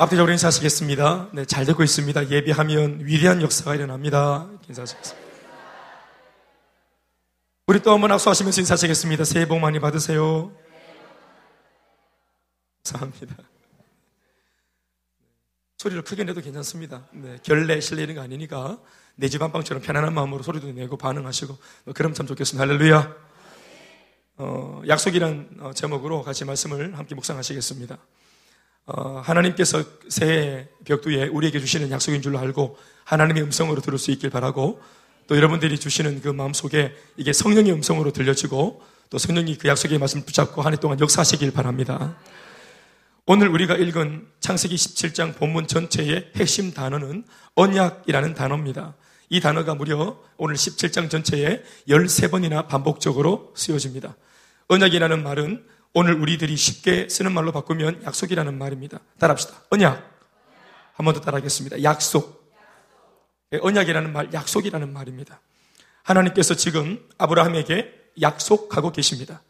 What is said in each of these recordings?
앞뒤적으로 인사하시겠습니다. 네, 잘 듣고 있습니다. 예비하면 위대한 역사가 일어납니다. 인사하시겠습니다. 우리 또 한번 악수하시면서 인사하시겠습니다. 새해 복 많이 받으세요. 감사합니다. 소리를 크게 내도 괜찮습니다. 네, 결례, 실례 이런 거 아니니까 내 집 안방처럼 편안한 마음으로 소리도 내고 반응하시고 어, 그럼 참 좋겠습니다. 할렐루야. 어, 약속이란 어, 제목으로 같이 말씀을 함께 묵상하시겠습니다. 어, 하나님께서 새해 벽두에 우리에게 주시는 약속인 줄로 알고 하나님의 음성으로 들을 수 있길 바라고 또 여러분들이 주시는 그 마음속에 이게 성령의 음성으로 들려지고 또 성령이 그 약속의 말씀을 붙잡고 한 해 동안 역사하시길 바랍니다. 오늘 우리가 읽은 창세기 17장 본문 전체의 핵심 단어는 언약이라는 단어입니다. 이 단어가 무려 오늘 17장 전체에 13번이나 반복적으로 쓰여집니다. 언약이라는 말은 오늘 우리들이 쉽게 쓰는 말로 바꾸면 약속이라는 말입니다. 따라합시다. 언약. 한 번 더 따라하겠습니다. 약속. 예, 언약이라는 말, 약속이라는 말입니다. 하나님께서 지금 아브라함에게 약속하고 계십니다.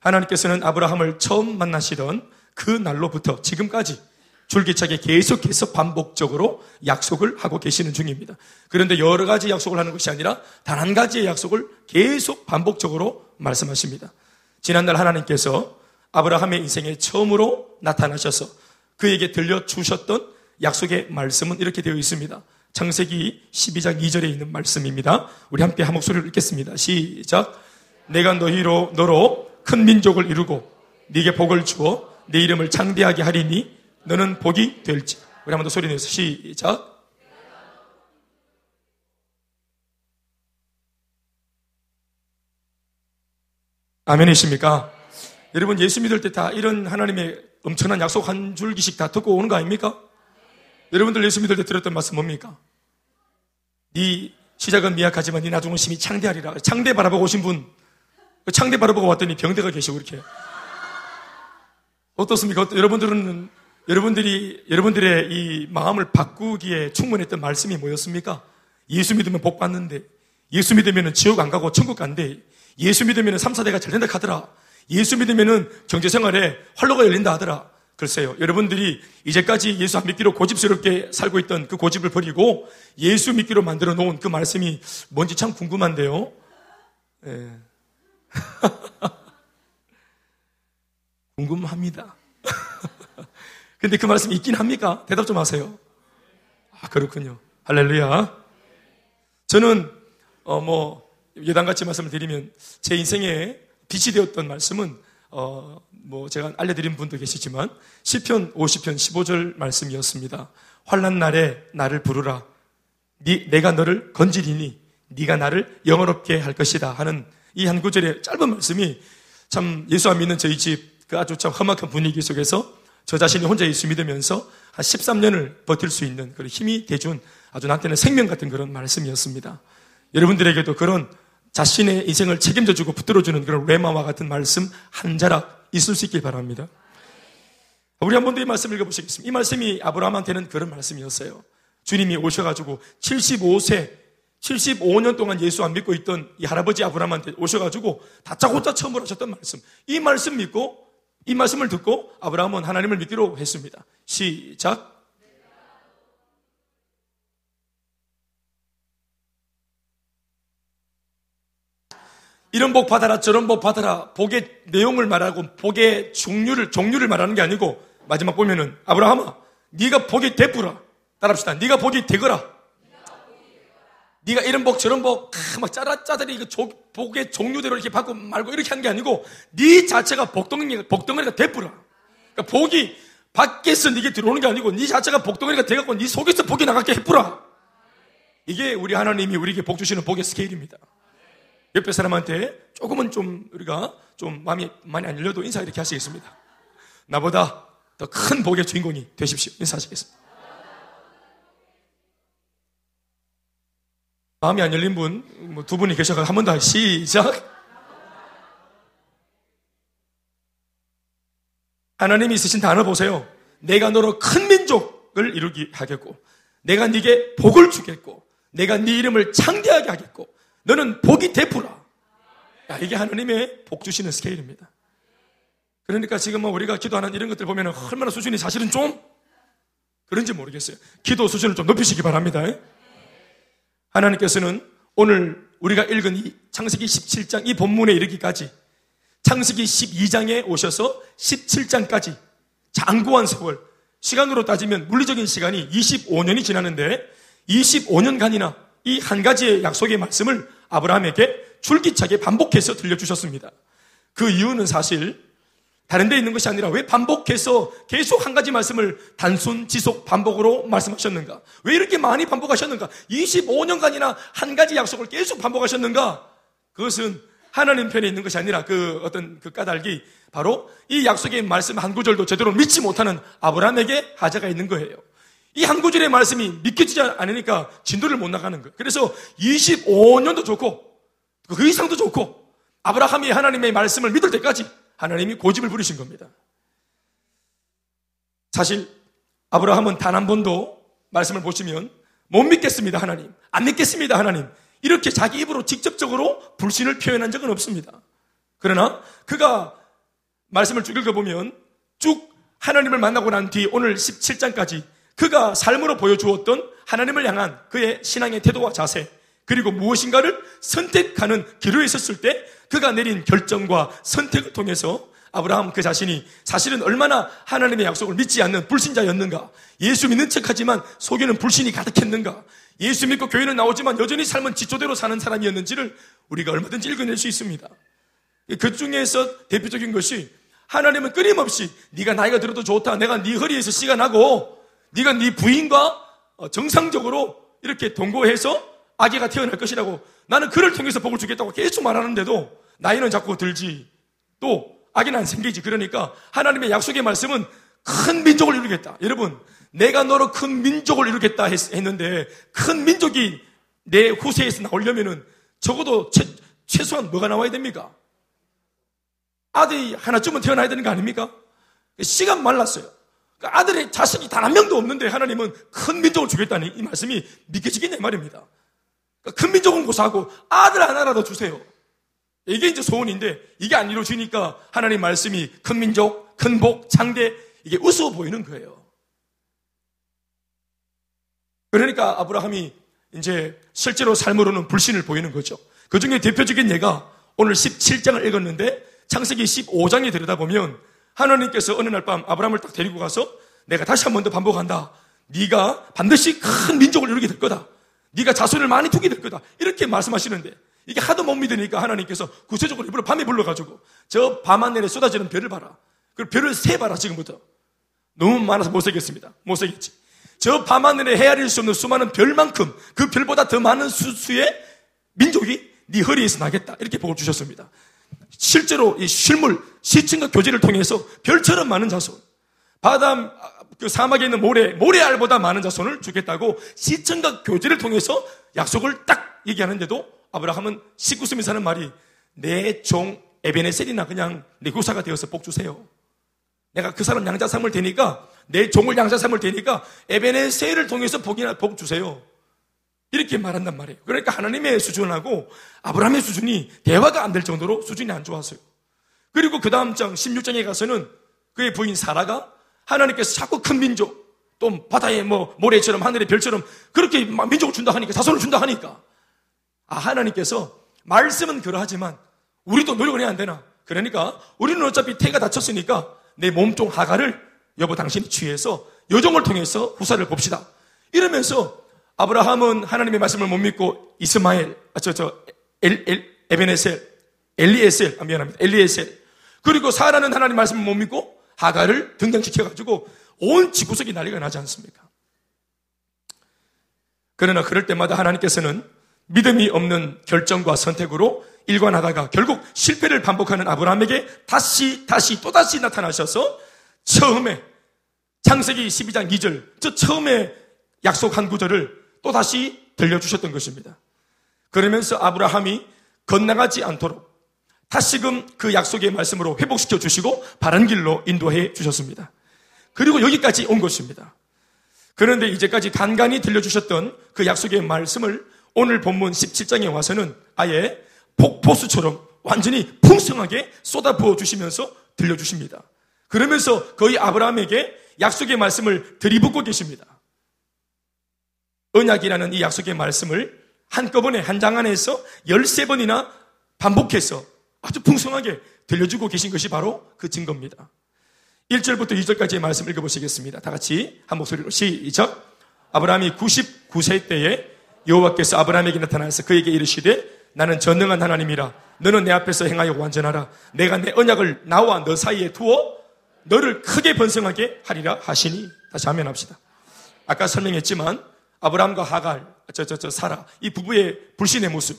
하나님께서는 아브라함을 처음 만나시던 그 날로부터 지금까지 줄기차게 계속해서 반복적으로 약속을 하고 계시는 중입니다. 그런데 여러 가지 약속을 하는 것이 아니라 단 한 가지의 약속을 계속 반복적으로 말씀하십니다. 지난날 하나님께서 아브라함의 인생에 처음으로 나타나셔서 그에게 들려주셨던 약속의 말씀은 이렇게 되어 있습니다. 창세기 12장 2절에 있는 말씀입니다. 우리 함께 한 목소리를 읽겠습니다. 시작. 내가 너희로 너로 큰 민족을 이루고 네게 복을 주어 네 이름을 창대하게 하리니 너는 복이 될지. 우리 한 번 더 소리 내서 시작. 아멘이십니까? 여러분 예수 믿을 때 다 이런 하나님의 엄청난 약속 한 줄기씩 다 듣고 오는 거 아닙니까? 여러분들 예수 믿을 때 들었던 말씀 뭡니까? 네 시작은 미약하지만 네 나중은 심히 창대하리라. 창대 바라보고 오신 분, 창대 바라보고 왔더니 병대가 계시고 이렇게. 어떻습니까? 여러분들은 여러분들이 여러분들의 이 마음을 바꾸기에 충분했던 말씀이 뭐였습니까? 예수 믿으면 복 받는데, 예수 믿으면 지옥 안 가고 천국 간대, 예수 믿으면 3, 4대가 잘 된다 하더라. 예수 믿으면 경제 생활에 활로가 열린다 하더라. 글쎄요. 여러분들이 이제까지 예수 안 믿기로 고집스럽게 살고 있던 그 고집을 버리고 예수 믿기로 만들어 놓은 그 말씀이 뭔지 참 궁금한데요. 예. 궁금합니다. 근데 그 말씀이 있긴 합니까? 대답 좀 하세요. 아, 그렇군요. 할렐루야. 저는, 어, 뭐, 예당같이 말씀을 드리면 제 인생에 빛이 되었던 말씀은, 어, 뭐, 제가 알려드린 분도 계시지만, 10편 50편 15절 말씀이었습니다. 환란 날에 나를 부르라. 니, 내가 너를 건지리니, 네가 나를 영어롭게 할 것이다. 하는 이 한 구절의 짧은 말씀이 참 예수 안 믿는 저희 집 그 아주 참 험악한 분위기 속에서 저 자신이 혼자 예수 믿으면서 한 13년을 버틸 수 있는 그런 힘이 돼준 아주 나한테는 생명 같은 그런 말씀이었습니다. 여러분들에게도 그런 자신의 인생을 책임져주고 붙들어주는 그런 레마와 같은 말씀 한 자락 있을 수 있길 바랍니다. 우리 한 번 더 이 말씀 읽어보시겠습니다. 이 말씀이 아브라함한테는 그런 말씀이었어요. 주님이 오셔가지고 75세, 75년 동안 예수 안 믿고 있던 이 할아버지 아브라함한테 오셔가지고 다짜고짜 처음으로 하셨던 말씀. 이 말씀 믿고 이 말씀을 듣고 아브라함은 하나님을 믿기로 했습니다. 시작. 이런 복 받아라, 저런 복 받아라. 복의 내용을 말하고 복의 종류를 종류를 말하는 게 아니고 마지막 보면은 아브라함아, 네가 복이 되부라. 따라합시다. 네가 복이 되거라. 네가 이런 복 저런 복막 짜라 짜들이 그 복의 종류대로 이렇게 받고 말고 이렇게 하는 게 아니고 네 자체가 복덩이가 복덩이가 되부라. 그러니까 복이 밖에서 네게 들어오는 게 아니고 네 자체가 복덩이가 돼갖고 네 속에서 복이 나가게 해부라. 이게 우리 하나님이 우리에게 복 주시는 복의 스케일입니다. 옆에 사람한테 조금은 좀 우리가 좀 마음이 많이 안 열려도 인사 이렇게 하시겠습니다. 나보다 더 큰 복의 주인공이 되십시오. 인사하시겠습니다. 마음이 안 열린 분, 뭐 두 분이 계셔서 한 번 더 시작. 하나님이 쓰신 단어 보세요. 내가 너로 큰 민족을 이루게 하겠고, 내가 네게 복을 주겠고, 내가 네 이름을 창대하게 하겠고, 너는 복이 되풀라. 야, 이게 하나님의 복 주시는 스케일입니다. 그러니까 지금 뭐 우리가 기도하는 이런 것들 보면 얼마나 수준이 사실은 좀 그런지 모르겠어요. 기도 수준을 좀 높이시기 바랍니다. 하나님께서는 오늘 우리가 읽은 이 창세기 17장 이 본문에 이르기까지 창세기 12장에 오셔서 17장까지 장구한 세월 시간으로 따지면 물리적인 시간이 25년이 지났는데 25년간이나 이 한 가지의 약속의 말씀을 아브라함에게 줄기차게 반복해서 들려주셨습니다. 그 이유는 사실 다른 데 있는 것이 아니라 왜 반복해서 계속 한 가지 말씀을 단순 지속 반복으로 말씀하셨는가? 왜 이렇게 많이 반복하셨는가? 25년간이나 한 가지 약속을 계속 반복하셨는가? 그것은 하나님 편에 있는 것이 아니라 그 어떤 그 까닭이 바로 이 약속의 말씀 한 구절도 제대로 믿지 못하는 아브라함에게 하자가 있는 거예요. 이 한 구절의 말씀이 믿겨지지 않으니까 진도를 못 나가는 거예요. 그래서 25년도 좋고 그 이상도 좋고 아브라함이 하나님의 말씀을 믿을 때까지 하나님이 고집을 부리신 겁니다. 사실 아브라함은 단 한 번도 말씀을 보시면 못 믿겠습니다, 하나님. 안 믿겠습니다, 하나님. 이렇게 자기 입으로 직접적으로 불신을 표현한 적은 없습니다. 그러나 그가 말씀을 쭉 읽어보면 쭉 하나님을 만나고 난 뒤 오늘 17장까지 그가 삶으로 보여주었던 하나님을 향한 그의 신앙의 태도와 자세 그리고 무엇인가를 선택하는 기로에 있었을 때 그가 내린 결정과 선택을 통해서 아브라함 그 자신이 사실은 얼마나 하나님의 약속을 믿지 않는 불신자였는가. 예수 믿는 척하지만 속에는 불신이 가득했는가. 예수 믿고 교회는 나오지만 여전히 삶은 지초대로 사는 사람이었는지를 우리가 얼마든지 읽어낼 수 있습니다. 그 중에서 대표적인 것이 하나님은 끊임없이 네가 나이가 들어도 좋다. 내가 네 허리에서 씨가 나고 네가 네 부인과 어, 정상적으로 이렇게 동거해서 아기가 태어날 것이라고 나는 그를 통해서 복을 주겠다고 계속 말하는데도 나이는 자꾸 들지 또 아기는 안 생기지 그러니까 하나님의 약속의 말씀은 큰 민족을 이루겠다 여러분 내가 너로 큰 민족을 이루겠다 했, 는데큰 민족이 내 후세에서 나오려면은 적어도 최, 최소한 뭐가 나와야 됩니까? 아들이 하나쯤은 태어나야 되는 거 아닙니까? 시간 말랐어요. 그러니까 아들의 자식이 단 한 명도 없는데 하나님은 큰 민족을 주겠다는 이 말씀이 믿겨지겠냐 말입니다. 그러니까 큰 민족은 고사하고 아들 하나라도 주세요. 이게 이제 소원인데 이게 안 이루어지니까 하나님 말씀이 큰 민족, 큰 복, 장대 이게 우스워 보이는 거예요. 그러니까 아브라함이 이제 실제로 삶으로는 불신을 보이는 거죠. 그 중에 대표적인 예가 오늘 17장을 읽었는데 창세기 15장에 들여다보면 하나님께서 어느 날 밤 아브라함을 딱 데리고 가서 내가 다시 한 번 더 반복한다. 네가 반드시 큰 민족을 이루게 될 거다. 네가 자손을 많이 두게 될 거다. 이렇게 말씀하시는데 이게 하도 못 믿으니까 하나님께서 구체적으로 일부러 밤에 불러가지고 저 밤 하늘에 쏟아지는 별을 봐라. 그 별을 세 봐라 지금부터. 너무 많아서 못 세겠습니다. 못 세겠지. 저 밤 하늘에 헤아릴 수 없는 수많은 별만큼 그 별보다 더 많은 수수의 민족이 네 허리에서 나겠다. 이렇게 복을 주셨습니다. 실제로 이 실물, 시층과 교제를 통해서 별처럼 많은 자손, 바다 그 사막에 있는 모래, 모래알보다 많은 자손을 주겠다고 시청과 교제를 통해서 약속을 딱 얘기하는데도 아브라함은 19세에 사는 말이 내 종 에베네셀이나 그냥 내 구사가 되어서 복 주세요. 내가 그 사람 양자 삼을 테니까 내 종을 양자 삼을 테니까 에베네셀을 통해서 복이나 복 주세요. 이렇게 말한단 말이에요. 그러니까 하나님의 수준하고 아브라함의 수준이 대화가 안 될 정도로 수준이 안 좋았어요. 그리고 그 다음 장 16장에 가서는 그의 부인 사라가 하나님께서 자꾸 큰 민족, 또 바다의 뭐 모래처럼 하늘의 별처럼 그렇게 민족을 준다 하니까 자손을 준다 하니까 아 하나님께서 말씀은 그러하지만 우리도 노력을 해야 안 되나? 그러니까 우리는 어차피 태가 다쳤으니까 내 몸종 하가를 여보 당신이 취해서 여종을 통해서 후사를 봅시다. 이러면서 아브라함은 하나님의 말씀을 못 믿고 이스마엘, 아, 저, 저, 엘, 엘, 에베네셀, 엘리에셀, 아, 미안합니다. 엘리에셀. 그리고 사라는 하나님 말씀을 못 믿고 하가를 등장시켜가지고 온 지구석이 난리가 나지 않습니까? 그러나 그럴 때마다 하나님께서는 믿음이 없는 결정과 선택으로 일관하다가 결국 실패를 반복하는 아브라함에게 다시 다시 또다시 나타나셔서 처음에 창세기 12장 2절 저 처음에 약속한 구절을 또다시 들려주셨던 것입니다. 그러면서 아브라함이 건너가지 않도록 다시금 그 약속의 말씀으로 회복시켜 주시고 바른 길로 인도해 주셨습니다. 그리고 여기까지 온 것입니다. 그런데 이제까지 간간히 들려주셨던 그 약속의 말씀을 오늘 본문 17장에 와서는 아예 폭포수처럼 완전히 풍성하게 쏟아부어 주시면서 들려주십니다. 그러면서 거의 아브라함에게 약속의 말씀을 들이붓고 계십니다. 언약이라는 이 약속의 말씀을 한꺼번에 한 장 안에서 13번이나 반복해서 아주 풍성하게 들려주고 계신 것이 바로 그 증거입니다. 1절부터 2절까지의 말씀 읽어보시겠습니다. 다 같이 한 목소리로 시작. 아브라함이 99세 때에 여호와께서 아브라함에게 나타나서 그에게 이르시되 나는 전능한 하나님이라 너는 내 앞에서 행하여 완전하라 내가 내 언약을 나와 너 사이에 두어 너를 크게 번성하게 하리라 하시니 다시 하면 합시다. 아까 설명했지만 아브라함과 하갈 저 저 저 사라 이 부부의 불신의 모습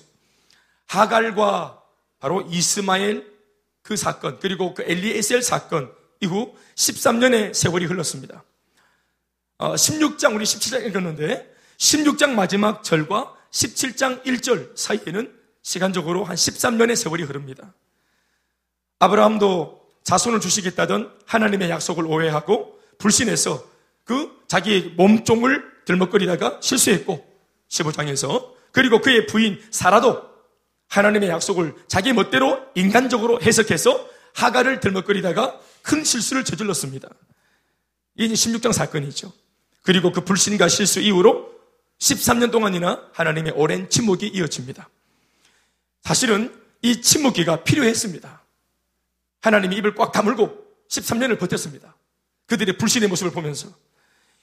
하갈과 바로 이스마엘 그 사건 그리고 그 엘리에셀 사건 이후 13년의 세월이 흘렀습니다. 어, 16장 우리 17장 읽었는데 16장 마지막 절과 17장 1절 사이에는 시간적으로 한 13년의 세월이 흐릅니다. 아브라함도 자손을 주시겠다던 하나님의 약속을 오해하고 불신해서 그 자기 몸종을 들먹거리다가 실수했고 15장에서 그리고 그의 부인 사라도 하나님의 약속을 자기 멋대로 인간적으로 해석해서 하가를 들먹거리다가 큰 실수를 저질렀습니다. 이게 16장 사건이죠. 그리고 그 불신과 실수 이후로 13년 동안이나 하나님의 오랜 침묵이 이어집니다. 사실은 이 침묵기가 필요했습니다. 하나님이 입을 꽉 다물고 13년을 버텼습니다. 그들의 불신의 모습을 보면서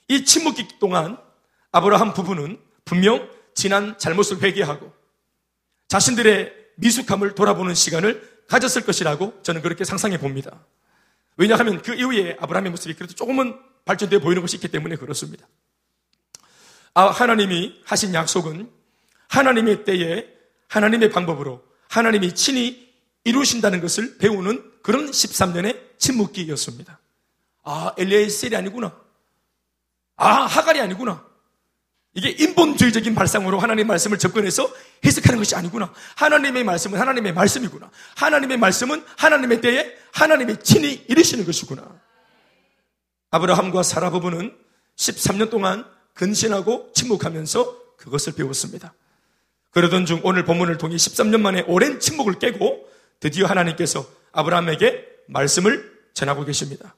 이 침묵기 동안 아브라함 부부는 분명 지난 잘못을 회개하고 자신들의 미숙함을 돌아보는 시간을 가졌을 것이라고 저는 그렇게 상상해 봅니다. 왜냐하면 그 이후에 아브라함의 모습이 그래도 조금은 발전되어 보이는 것이 있기 때문에 그렇습니다. 아, 하나님이 하신 약속은 하나님의 때에 하나님의 방법으로 하나님이 친히 이루신다는 것을 배우는 그런 13년의 침묵기였습니다. 아, 엘리에셀이 아니구나. 아, 하갈이 아니구나. 이게 인본주의적인 발상으로 하나님의 말씀을 접근해서 해석하는 것이 아니구나. 하나님의 말씀은 하나님의 말씀이구나. 하나님의 말씀은 하나님의 때에 하나님의 친히 이루시는 것이구나. 아브라함과 사라 부부는 13년 동안 근신하고 침묵하면서 그것을 배웠습니다. 그러던 중 오늘 본문을 통해 13년 만에 오랜 침묵을 깨고 드디어 하나님께서 아브라함에게 말씀을 전하고 계십니다.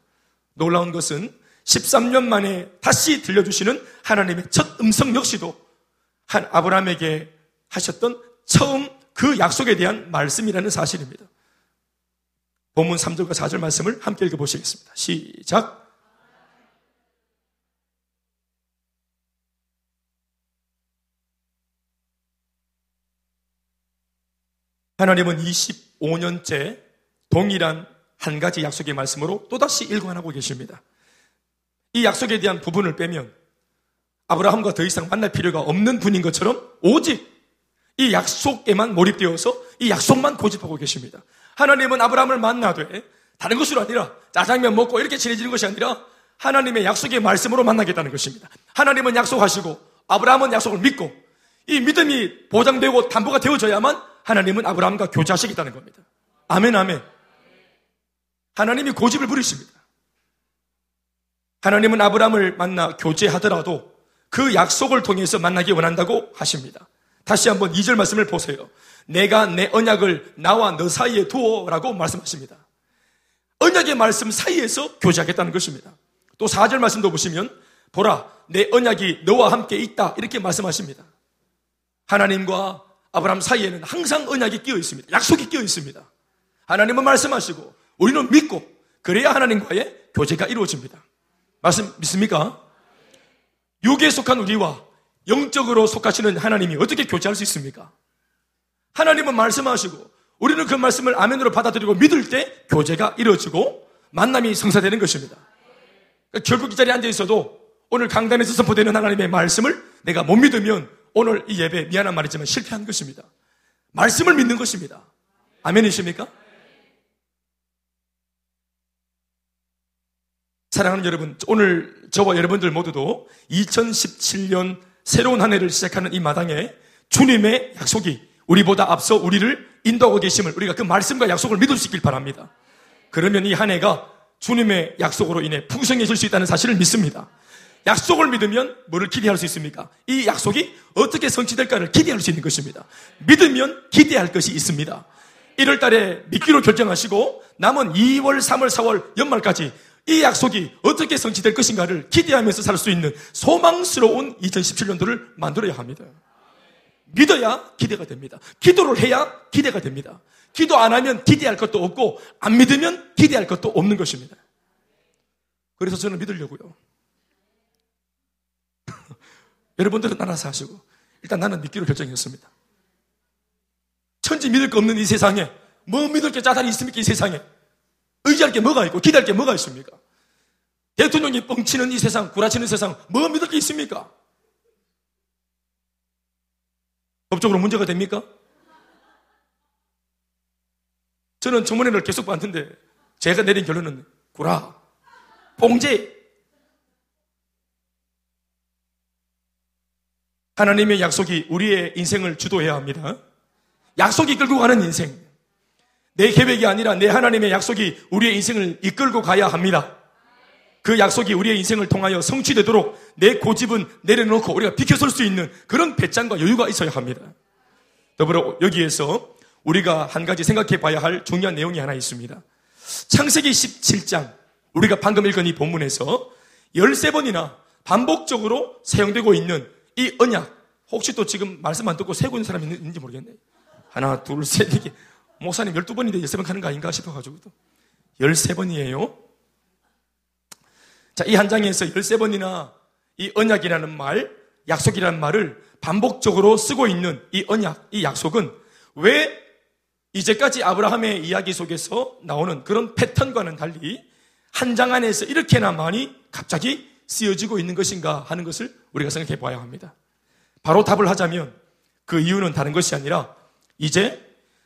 놀라운 것은 13년 만에 다시 들려주시는 하나님의 첫 음성 역시도 한 아브라함에게 하셨던 처음 그 약속에 대한 말씀이라는 사실입니다. 본문 3절과 4절 말씀을 함께 읽어보시겠습니다. 시작. 하나님은 25년째 동일한 한 가지 약속의 말씀으로 또다시 일관하고 계십니다. 이 약속에 대한 부분을 빼면 아브라함과 더 이상 만날 필요가 없는 분인 것처럼 오직 이 약속에만 몰입되어서 이 약속만 고집하고 계십니다. 하나님은 아브라함을 만나되 다른 것으로 아니라 짜장면 먹고 이렇게 친해지는 것이 아니라 하나님의 약속의 말씀으로 만나겠다는 것입니다. 하나님은 약속하시고 아브라함은 약속을 믿고 이 믿음이 보장되고 담보가 되어져야만 하나님은 아브라함과 교제하시겠다는 겁니다. 아멘, 아멘. 하나님이 고집을 부리십니다. 하나님은 아브라함을 만나 교제하더라도 그 약속을 통해서 만나기 원한다고 하십니다. 다시 한번 2절 말씀을 보세요. 내가 내 언약을 나와 너 사이에 두어라고 말씀하십니다. 언약의 말씀 사이에서 교제하겠다는 것입니다. 또 4절 말씀도 보시면 보라 내 언약이 너와 함께 있다 이렇게 말씀하십니다. 하나님과 아브라함 사이에는 항상 언약이 끼어 있습니다. 약속이 끼어 있습니다. 하나님은 말씀하시고 우리는 믿고 그래야 하나님과의 교제가 이루어집니다. 말씀 믿습니까? 육에 속한 우리와 영적으로 속하시는 하나님이 어떻게 교제할 수 있습니까? 하나님은 말씀하시고 우리는 그 말씀을 아멘으로 받아들이고 믿을 때 교제가 이루어지고 만남이 성사되는 것입니다. 그러니까 결국 이 자리에 앉아 있어도 오늘 강단에서 선포되는 하나님의 말씀을 내가 못 믿으면 오늘 이 예배 미안한 말이지만 실패한 것입니다. 말씀을 믿는 것입니다. 아멘이십니까? 사랑하는 여러분, 오늘 저와 여러분들 모두도 2017년 새로운 한 해를 시작하는 이 마당에 주님의 약속이 우리보다 앞서 우리를 인도하고 계심을 우리가 그 말씀과 약속을 믿을 수 있길 바랍니다. 그러면 이 한 해가 주님의 약속으로 인해 풍성해질 수 있다는 사실을 믿습니다. 약속을 믿으면 뭐를 기대할 수 있습니까? 이 약속이 어떻게 성취될까를 기대할 수 있는 것입니다. 믿으면 기대할 것이 있습니다. 1월 달에 믿기로 결정하시고 남은 2월, 3월, 4월 연말까지 이 약속이 어떻게 성취될 것인가를 기대하면서 살 수 있는 소망스러운 2017년도를 만들어야 합니다. 믿어야 기대가 됩니다. 기도를 해야 기대가 됩니다. 기도 안 하면 기대할 것도 없고 안 믿으면 기대할 것도 없는 것입니다. 그래서 저는 믿으려고요. 여러분들은 알아서 하시고 일단 나는 믿기로 결정했습니다. 천지 믿을 거 없는 이 세상에 뭐 믿을 게 짜다리 있습니까 이 세상에 의지할 게 뭐가 있고 기대할 게 뭐가 있습니까? 대통령이 뻥치는 이 세상 구라치는 세상 뭐 믿을 게 있습니까? 법적으로 문제가 됩니까? 저는 청문회를 계속 봤는데 제가 내린 결론은 구라, 뽕제. 하나님의 약속이 우리의 인생을 주도해야 합니다. 약속이 끌고 가는 인생. 내 계획이 아니라 내 하나님의 약속이 우리의 인생을 이끌고 가야 합니다. 그 약속이 우리의 인생을 통하여 성취되도록 내 고집은 내려놓고 우리가 비켜설 수 있는 그런 배짱과 여유가 있어야 합니다. 더불어 여기에서 우리가 한 가지 생각해 봐야 할 중요한 내용이 하나 있습니다. 창세기 17장, 우리가 방금 읽은 이 본문에서 13번이나 반복적으로 사용되고 있는 이 언약, 혹시 또 지금 말씀 안 듣고 세고 있는 사람이 있는지 모르겠네. 하나, 둘, 셋, 이게 목사님 12번인데 13번 가는 거 아닌가 싶어가지고. 13번이에요. 자, 이 한 장에서 13번이나 이 언약이라는 말, 약속이라는 말을 반복적으로 쓰고 있는 이 언약, 이 약속은 왜 이제까지 아브라함의 이야기 속에서 나오는 그런 패턴과는 달리 한 장 안에서 이렇게나 많이 갑자기 쓰여지고 있는 것인가 하는 것을 우리가 생각해 봐야 합니다. 바로 답을 하자면 그 이유는 다른 것이 아니라 이제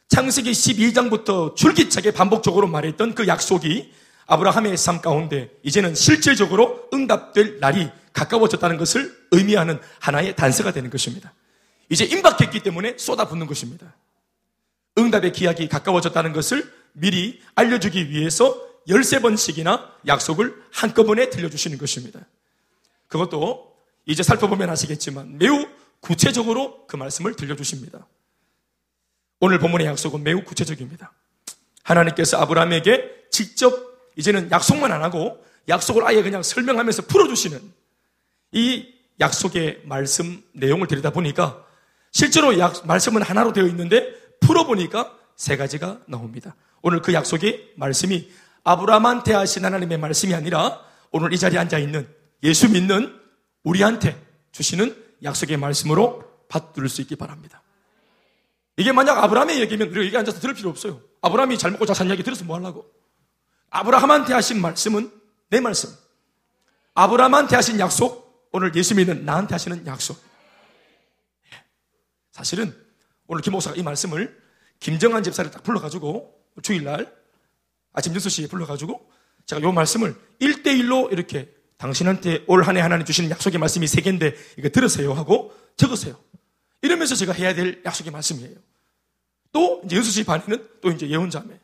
창세기 12장부터 줄기차게 반복적으로 말했던 그 약속이 아브라함의 삶 가운데 이제는 실질적으로 응답될 날이 가까워졌다는 것을 의미하는 하나의 단서가 되는 것입니다. 이제 임박했기 때문에 쏟아붓는 것입니다. 응답의 기약이 가까워졌다는 것을 미리 알려주기 위해서 13번씩이나 약속을 한꺼번에 들려주시는 것입니다. 그것도 이제 살펴보면 아시겠지만 매우 구체적으로 그 말씀을 들려주십니다. 오늘 본문의 약속은 매우 구체적입니다. 하나님께서 아브라함에게 직접 이제는 약속만 안 하고 약속을 아예 그냥 설명하면서 풀어주시는 이 약속의 말씀 내용을 들여다 보니까 실제로 약, 말씀은 하나로 되어 있는데 풀어보니까 세 가지가 나옵니다. 오늘 그 약속의 말씀이 아브라함한테 하신 하나님의 말씀이 아니라 오늘 이 자리에 앉아 있는 예수 믿는 우리한테 주시는 약속의 말씀으로 받들 수 있기 바랍니다. 이게 만약 아브라함의 얘기면 우리가 여기 앉아서 들을 필요 없어요. 아브라함이 잘 먹고 잘 산 이야기 들어서 뭐 하려고. 아브라함한테 하신 말씀은 내 말씀. 아브라함한테 하신 약속, 오늘 예수 믿는 나한테 하시는 약속. 예. 사실은 오늘 김 목사가 이 말씀을 김정한 집사를 딱 불러가지고 주일날 아침 6시에 불러가지고 제가 이 말씀을 1대1로 이렇게 당신한테 올 한 해 하나님 주시는 약속의 말씀이 세 개인데 이거 들으세요 하고 적으세요. 이러면서 제가 해야 될 약속의 말씀이에요. 또 이제 6시 반에는 또 이제 예언자매.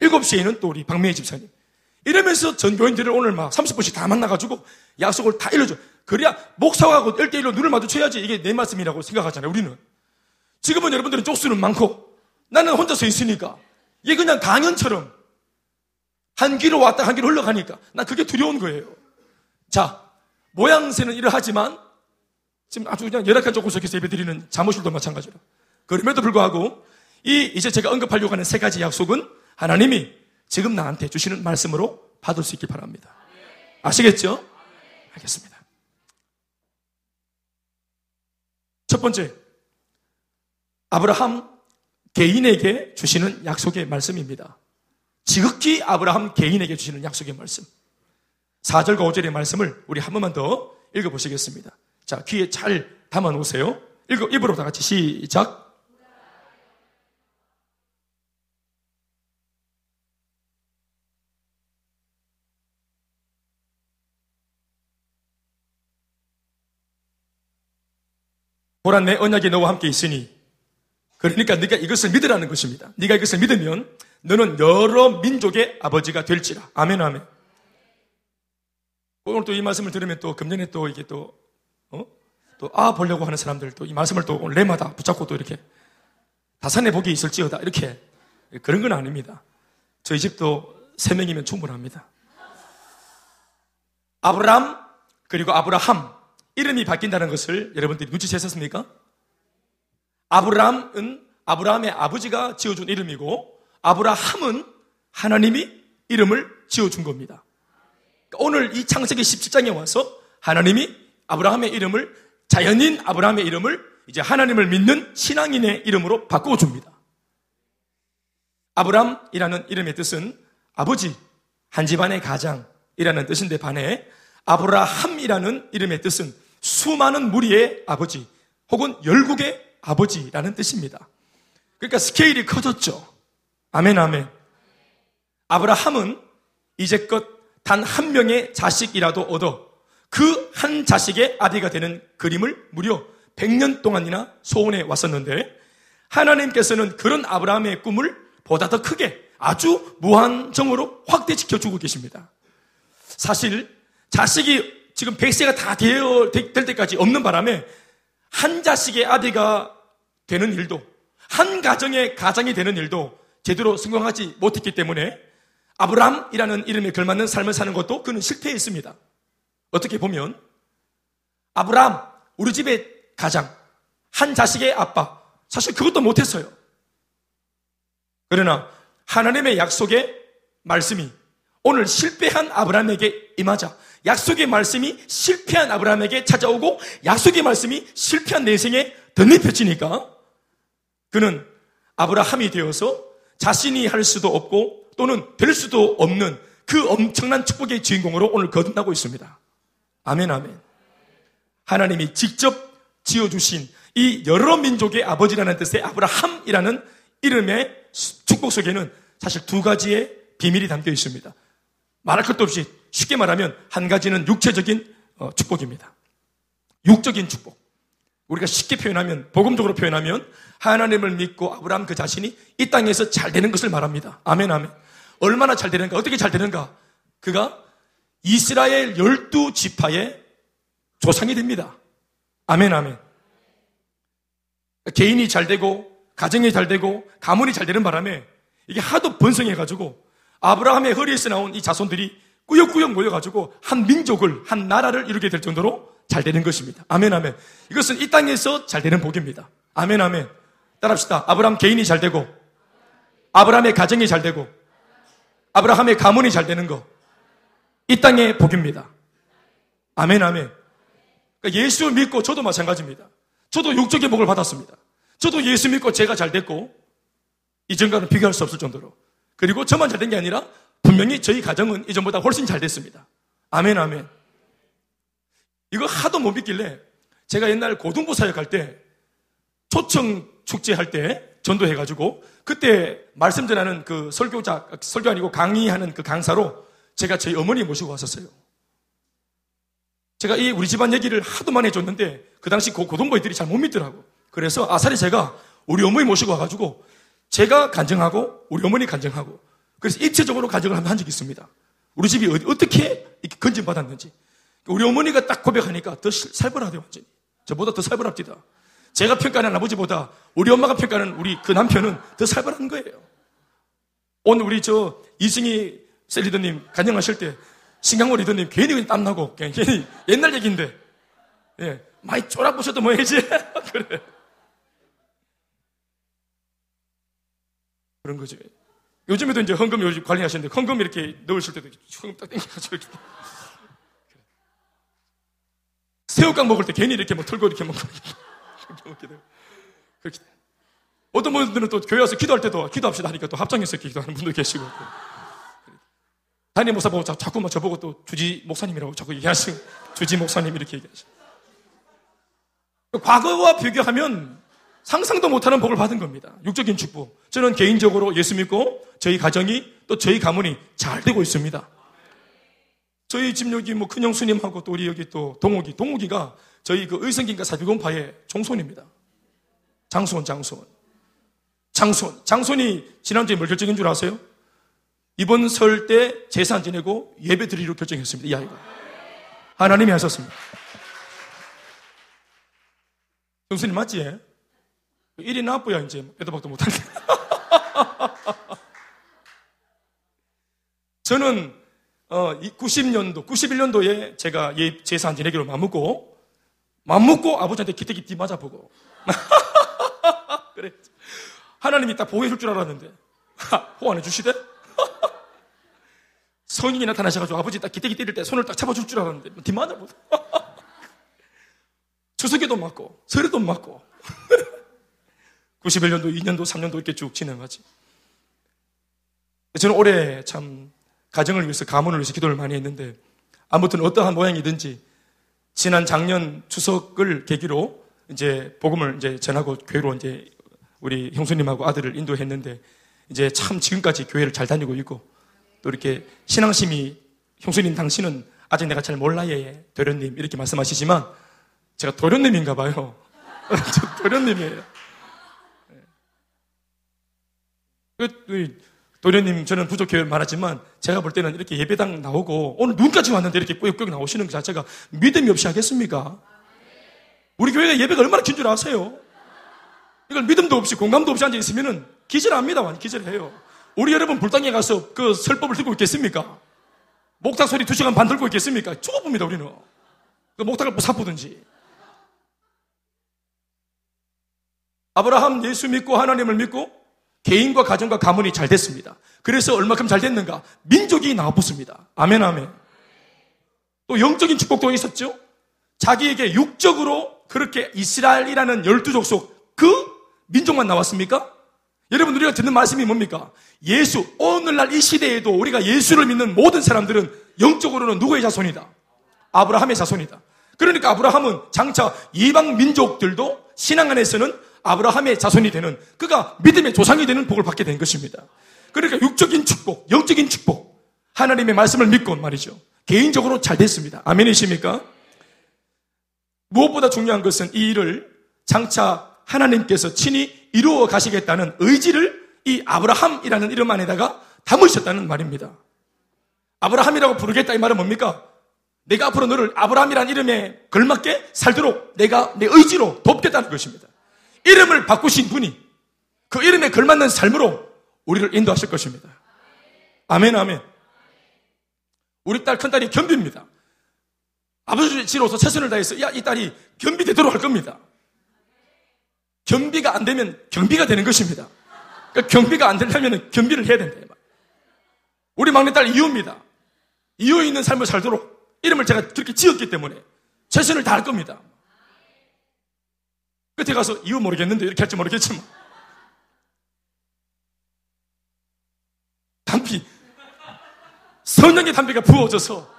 7시에는 또 우리 박매희 집사님. 이러면서 전교인들을 오늘 막 30분씩 다 만나가지고 약속을 다 일러줘. 그래야 목사하고 1대1로 눈을 마주쳐야지 이게 내 말씀이라고 생각하잖아요, 우리는. 지금은 여러분들은 쪽수는 많고 나는 혼자 서 있으니까 이게 그냥 강연처럼 한 길로 왔다 한 길로 흘러가니까 난 그게 두려운 거예요. 자, 모양새는 이러하지만 지금 아주 그냥 열악한 조건 속에서 예배 드리는 자무실도 마찬가지로. 그럼에도 불구하고 이 이제 제가 언급하려고 하는 세 가지 약속은 하나님이 지금 나한테 주시는 말씀으로 받을 수 있기 바랍니다. 아시겠죠? 알겠습니다. 첫 번째, 아브라함 개인에게 주시는 약속의 말씀입니다. 지극히 아브라함 개인에게 주시는 약속의 말씀. 4절과 5절의 말씀을 우리 한 번만 더 읽어보시겠습니다. 자, 귀에 잘 담아 놓으세요. 읽어, 입으로 다 같이 시작. 보라 내 언약이 너와 함께 있으니 그러니까 네가 이것을 믿으라는 것입니다. 네가 이것을 믿으면 너는 여러 민족의 아버지가 될지라. 아멘 아멘. 오늘 또 이 말씀을 들으면 또 금년에 또 이게 또 어? 또아 보려고 하는 사람들 또 이 말씀을 또 내마다 붙잡고 또 이렇게 다산의 복이 있을지어다 이렇게 그런 건 아닙니다. 저희 집도 세 명이면 충분합니다. 아브람 그리고 아브라함 이름이 바뀐다는 것을 여러분들이 눈치채셨습니까? 아브람은 아브라함의 아버지가 지어준 이름이고 아브라함은 하나님이 이름을 지어준 겁니다. 그러니까 오늘 이 창세기 17장에 와서 하나님이 아브라함의 이름을 자연인 아브라함의 이름을 이제 하나님을 믿는 신앙인의 이름으로 바꿔줍니다. 아브람이라는 이름의 뜻은 아버지, 한 집안의 가장이라는 뜻인데 반해 아브라함이라는 이름의 뜻은 수많은 무리의 아버지 혹은 열국의 아버지라는 뜻입니다. 그러니까 스케일이 커졌죠. 아멘, 아멘. 아브라함은 이제껏 단 한 명의 자식이라도 얻어 그 한 자식의 아비가 되는 그림을 무려 100년 동안이나 소원해 왔었는데 하나님께서는 그런 아브라함의 꿈을 보다 더 크게 아주 무한정으로 확대시켜 주고 계십니다. 사실 자식이 지금 100세가 다 되어, 될 때까지 없는 바람에 한 자식의 아비가 되는 일도 한 가정의 가장이 되는 일도 제대로 성공하지 못했기 때문에 아브람이라는 이름에 걸맞는 삶을 사는 것도 그는 실패했습니다. 어떻게 보면 아브람 우리 집의 가장 한 자식의 아빠 사실 그것도 못했어요. 그러나 하나님의 약속의 말씀이 오늘 실패한 아브라함에게 임하자 약속의 말씀이 실패한 아브라함에게 찾아오고 약속의 말씀이 실패한 내 생에 덧입혀지니까 그는 아브라함이 되어서 자신이 할 수도 없고 또는 될 수도 없는 그 엄청난 축복의 주인공으로 오늘 거듭나고 있습니다. 아멘, 아멘. 하나님이 직접 지어주신 이 여러 민족의 아버지라는 뜻의 아브라함이라는 이름의 축복 속에는 사실 두 가지의 비밀이 담겨 있습니다. 말할 것도 없이 쉽게 말하면 한 가지는 육체적인 어, 축복입니다. 육적인 축복. 우리가 쉽게 표현하면, 복음적으로 표현하면 하나님을 믿고 아브라함 그 자신이 이 땅에서 잘 되는 것을 말합니다. 아멘, 아멘. 얼마나 잘 되는가? 어떻게 잘 되는가? 그가 이스라엘 열두 지파의 조상이 됩니다. 아멘, 아멘. 개인이 잘 되고, 가정이 잘 되고, 가문이 잘 되는 바람에 이게 하도 번성해 가지고 아브라함의 허리에서 나온 이 자손들이 꾸역꾸역 모여가지고 한 민족을, 한 나라를 이루게 될 정도로 잘 되는 것입니다. 아멘, 아멘. 이것은 이 땅에서 잘 되는 복입니다. 아멘, 아멘. 따라합시다. 아브라함 개인이 잘 되고, 아브라함의 가정이 잘 되고, 아브라함의 가문이 잘 되는 거. 이 땅의 복입니다. 아멘, 아멘. 그러니까 예수 믿고 저도 마찬가지입니다. 저도 육적의 복을 받았습니다. 저도 예수 믿고 제가 잘 됐고, 이전과는 비교할 수 없을 정도로. 그리고 저만 잘된 게 아니라 분명히 저희 가정은 이전보다 훨씬 잘 됐습니다. 아멘, 아멘. 이거 하도 못 믿길래 제가 옛날 고등부 사역할 때 초청 축제 할 때 전도해가지고 그때 말씀 전하는 그 설교자, 설교 아니고 강의하는 그 강사로 제가 저희 어머니 모시고 왔었어요. 제가 이 우리 집안 얘기를 하도 많이 해줬는데 그 당시 고, 고등부 애들이 잘 못 믿더라고. 그래서 아사리 제가 우리 어머니 모시고 와가지고 제가 간증하고 우리 어머니 간증하고 그래서 입체적으로 간증을 한 적이 있습니다. 우리 집이 어떻게 이렇게 건진받았는지. 우리 어머니가 딱 고백하니까 더 살벌하대 완전히. 저보다 더 살벌합니다. 제가 평가하는 아버지보다 우리 엄마가 평가하는 우리 그 남편은 더 살벌한 거예요. 오늘 우리 저 이승희 셀리더님 간증하실 때 신강호 리더님 괜히 땀나고 괜히 옛날 얘기인데 예 많이 쫄아보셔도 뭐 해지 그래 그런 거죠. 요즘에도 이제 헌금 요즘 관리하시는데 헌금 이렇게 넣으실 때도 헌금 딱 땡겨가지고 이렇게. 새우깡 먹을 때 괜히 이렇게 뭐 털고 이렇게 먹고 이렇게 되고. 그렇게 어떤 분들은 또 교회 와서 기도할 때도 기도합시다 하니까 또 합장해서 기도하는 분도 계시고. 담임 목사 보고 자꾸만 저보고 또 주지 목사님이라고 자꾸 얘기하시고 주지 목사님 이렇게 얘기하시고. 과거와 비교하면 상상도 못하는 복을 받은 겁니다. 육적인 축복. 저는 개인적으로 예수 믿고 저희 가정이 또 저희 가문이 잘 되고 있습니다. 저희 집 여기 뭐 큰형 수님하고 또 우리 여기 또 동욱이, 동욱이가 저희 그 의성긴가 사비공파의 종손입니다. 장손, 장손. 장손. 장손이 지난주에 뭘 결정한 줄 아세요? 이번 설때 재산 지내고 예배 드리기로 결정했습니다. 이 아이가. 하나님이 하셨습니다. 형수님 맞지? 일이 나쁘야, 이제. 빼도 박도 못하는데. 저는 어, 90년도, 91년도에 제가 예, 제사한 지내기로 맘먹고, 맘먹고 아버지한테 기대기띠 맞아보고. 그래. 하나님이 딱 보호해 줄 줄 알았는데, 호안 해 주시대? 성인이 나타나셔가지고 아버지 딱 기대기 때릴 때 손을 딱 잡아줄 줄 알았는데, 뒷 맞아보고. 추석에도 맞고, 설에도 맞고. 91년도, 2년도, 3년도 이렇게 쭉 진행하지. 저는 올해 참 가정을 위해서 가문을 위해서 기도를 많이 했는데 아무튼 어떠한 모양이든지 지난 작년 추석을 계기로 이제 복음을 이제 전하고 교회로 이제 우리 형수님하고 아들을 인도했는데 이제 참 지금까지 교회를 잘 다니고 있고 또 이렇게 신앙심이 형수님 당신은 아직 내가 잘 몰라예 도련님 이렇게 말씀하시지만 제가 도련님인가 봐요. 도련님이에요. 그, 도련님, 저는 부족해요 말하지만 제가 볼 때는 이렇게 예배당 나오고 오늘 눈까지 왔는데 이렇게 꾸역꾸역 나오시는 그 자체가 믿음이 없이 하겠습니까? 우리 교회가 예배가 얼마나 긴 줄 아세요? 이걸 믿음도 없이 공감도 없이 앉아 있으면은 기절합니다. 완 기절해요. 우리 여러분 불당에 가서 그 설법을 듣고 있겠습니까? 목탁 소리 두 시간 반 들고 있겠습니까? 죽어봅니다, 우리는. 그 목탁을 부사보든지. 아브라함 예수 믿고 하나님을 믿고 개인과 가정과 가문이 잘 됐습니다. 그래서 얼마큼 잘 됐는가? 민족이 나와붙습니다. 아멘, 아멘. 또 영적인 축복도 있었죠? 자기에게 육적으로 그렇게 이스라엘이라는 열두 족속 그 민족만 나왔습니까? 여러분, 우리가 듣는 말씀이 뭡니까? 예수, 오늘날 이 시대에도 우리가 예수를 믿는 모든 사람들은 영적으로는 누구의 자손이다? 아브라함의 자손이다. 그러니까 아브라함은 장차 이방 민족들도 신앙 안에서는 아브라함의 자손이 되는 그가 믿음의 조상이 되는 복을 받게 된 것입니다. 그러니까 육적인 축복, 영적인 축복, 하나님의 말씀을 믿고 말이죠. 개인적으로 잘 됐습니다. 아멘이십니까? 무엇보다 중요한 것은 이 일을 장차 하나님께서 친히 이루어 가시겠다는 의지를 이 아브라함이라는 이름 안에다가 담으셨다는 말입니다. 아브라함이라고 부르겠다 이 말은 뭡니까? 내가 앞으로 너를 아브라함이라는 이름에 걸맞게 살도록 내가 내 의지로 돕겠다는 것입니다. 이름을 바꾸신 분이 그 이름에 걸맞는 삶으로 우리를 인도하실 것입니다. 아멘, 아멘. 우리 딸 큰딸이 겸비입니다. 아버지로서 최선을 다해서 야, 이 딸이 겸비되도록 할 겁니다. 겸비가 안 되면 경비가 되는 것입니다. 그러니까 경비가 안 되려면 경비를 해야 된다. 우리 막내딸 이호입니다. 이호 있는 삶을 살도록 이름을 제가 그렇게 지었기 때문에 최선을 다할 겁니다. 끝에 가서 이유 모르겠는데 이렇게 할지 모르겠지만 담비 성령의 담비가 부어져서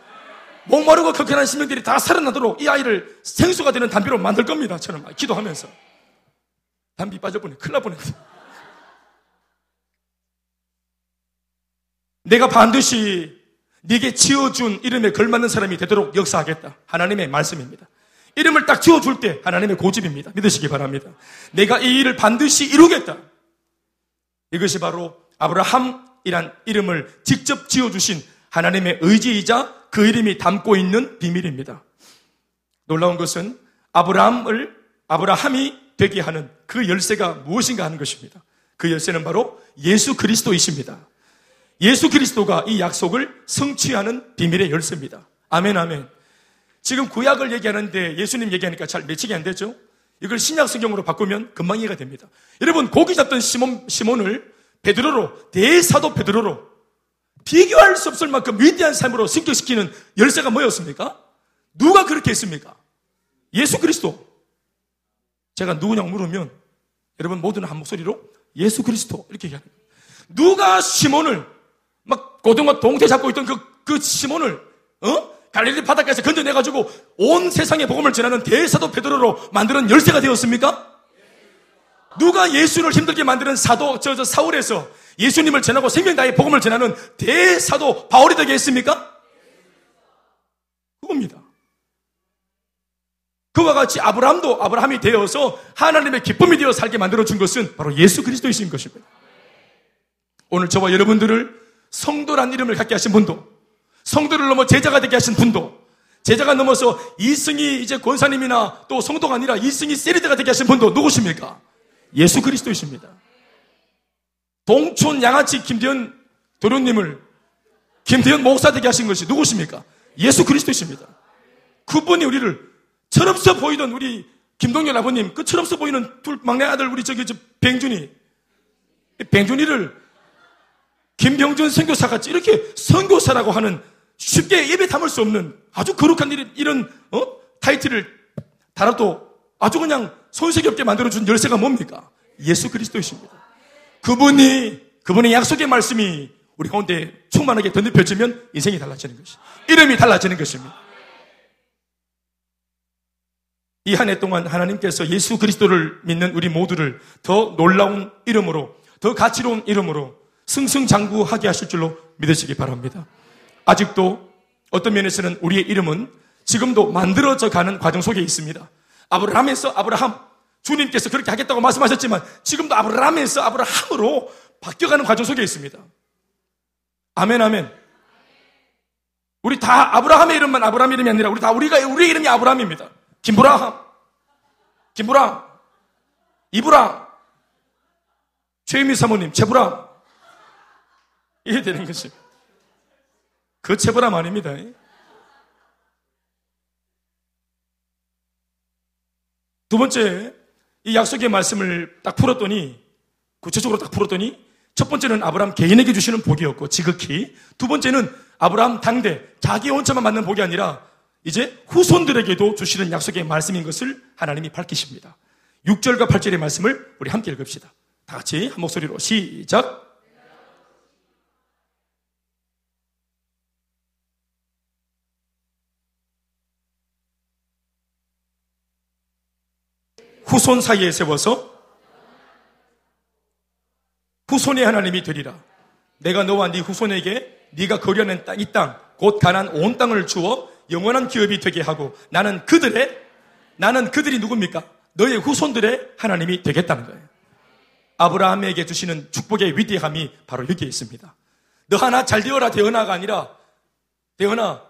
목마르고 격현한 시민들이 다 살아나도록 이 아이를 생수가 되는 담비로 만들 겁니다. 저는 막 기도하면서 담비 빠져보네 큰일 날 뻔했어. 내가 반드시 네게 지어준 이름에 걸맞는 사람이 되도록 역사하겠다. 하나님의 말씀입니다. 이름을 딱 지어줄 때 하나님의 고집입니다. 믿으시기 바랍니다. 내가 이 일을 반드시 이루겠다. 이것이 바로 아브라함이란 이름을 직접 지어주신 하나님의 의지이자 그 이름이 담고 있는 비밀입니다. 놀라운 것은 아브라함을 아브라함이 되게 하는 그 열쇠가 무엇인가 하는 것입니다. 그 열쇠는 바로 예수 그리스도이십니다. 예수 그리스도가 이 약속을 성취하는 비밀의 열쇠입니다. 아멘, 아멘. 지금 구약을 얘기하는데 예수님 얘기하니까 잘 매치기 안 되죠? 이걸 신약 성경으로 바꾸면 금방 이해가 됩니다. 여러분, 고기 잡던 시몬, 시몬을 베드로로, 대사도 베드로로 비교할 수 없을 만큼 위대한 삶으로 승격시키는 열쇠가 뭐였습니까? 누가 그렇게 했습니까? 예수 그리스도. 제가 누구냐고 물으면 여러분 모두는 한 목소리로 예수 그리스도 이렇게 거예요. 누가 시몬을 막 고등어 동태 잡고 있던 그, 그 시몬을 어? 갈릴리 바닷가에서 건져내가지고 온 세상에 복음을 전하는 대사도 베드로로 만드는 열쇠가 되었습니까? 누가 예수를 힘들게 만드는 사도 저, 저 사울에서 예수님을 전하고 생명 다해 복음을 전하는 대사도 바울이 되게 했습니까? 그겁니다. 그와 같이 아브라함도 아브라함이 되어서 하나님의 기쁨이 되어 살게 만들어 준 것은 바로 예수 그리스도이신 것입니다. 오늘 저와 여러분들을 성도란 이름을 갖게 하신 분도 성도를 넘어 제자가 되게 하신 분도 제자가 넘어서 이승이 이제 권사님이나 또 성도가 아니라 이승이 세리드가 되게 하신 분도 누구십니까? 예수 그리스도이십니다. 동촌 양아치 김대현 도련님을 김태현 목사 되게 하신 것이 누구십니까? 예수 그리스도이십니다. 그분이 우리를 철없어 보이던 우리 김동열 아버님, 그 철없어 보이는 둘 막내 아들 우리 저기 저 병준이, 병준이를 김병준 선교사가 이렇게 선교사라고 하는 쉽게 예배 담을 수 없는 아주 거룩한 이런, 이런 어? 타이틀을 달아도 아주 그냥 손색이 없게 만들어준 열쇠가 뭡니까? 예수 그리스도이십니다. 그분이, 그분의 약속의 말씀이 우리 가운데 충만하게 덧입혀지면 인생이 달라지는 것이. 이름이 달라지는 것입니다. 이 한 해 동안 하나님께서 예수 그리스도를 믿는 우리 모두를 더 놀라운 이름으로, 더 가치로운 이름으로 승승장구하게 하실 줄로 믿으시기 바랍니다. 아직도 어떤 면에서는 우리의 이름은 지금도 만들어져 가는 과정 속에 있습니다. 아브라함에서 아브라함, 주님께서 그렇게 하겠다고 말씀하셨지만 지금도 아브라함에서 아브라함으로 바뀌어가는 과정 속에 있습니다. 아멘, 아멘. 우리 다 아브라함의 이름만 아브라함 이름이 아니라 우리 다 우리가 우리의 이름이 아브라함입니다. 김브라함, 김브라, 이브라, 최유미 사모님, 제브라. 이게 되는 것이. 그 제브람 아닙니다. 두 번째, 이 약속의 말씀을 딱 풀었더니, 구체적으로 딱 풀었더니, 첫 번째는 아브라함 개인에게 주시는 복이었고, 지극히. 두 번째는 아브라함 당대, 자기 혼자만 맞는 복이 아니라, 이제 후손들에게도 주시는 약속의 말씀인 것을 하나님이 밝히십니다. 6절과 8절의 말씀을 우리 함께 읽읍시다. 다 같이 한 목소리로 시작. 후손 사이에 세워서 후손의 하나님이 되리라. 내가 너와 네 후손에게 네가 거려낸 땅, 이 땅, 곧 가난 온 땅을 주어 영원한 기업이 되게 하고 나는 그들의 나는 그들이 누굽니까? 너의 후손들의 하나님이 되겠다는 거예요. 아브라함에게 주시는 축복의 위대함이 바로 여기에 있습니다. 너 하나 잘 되어라 되어나가 아니라 되어나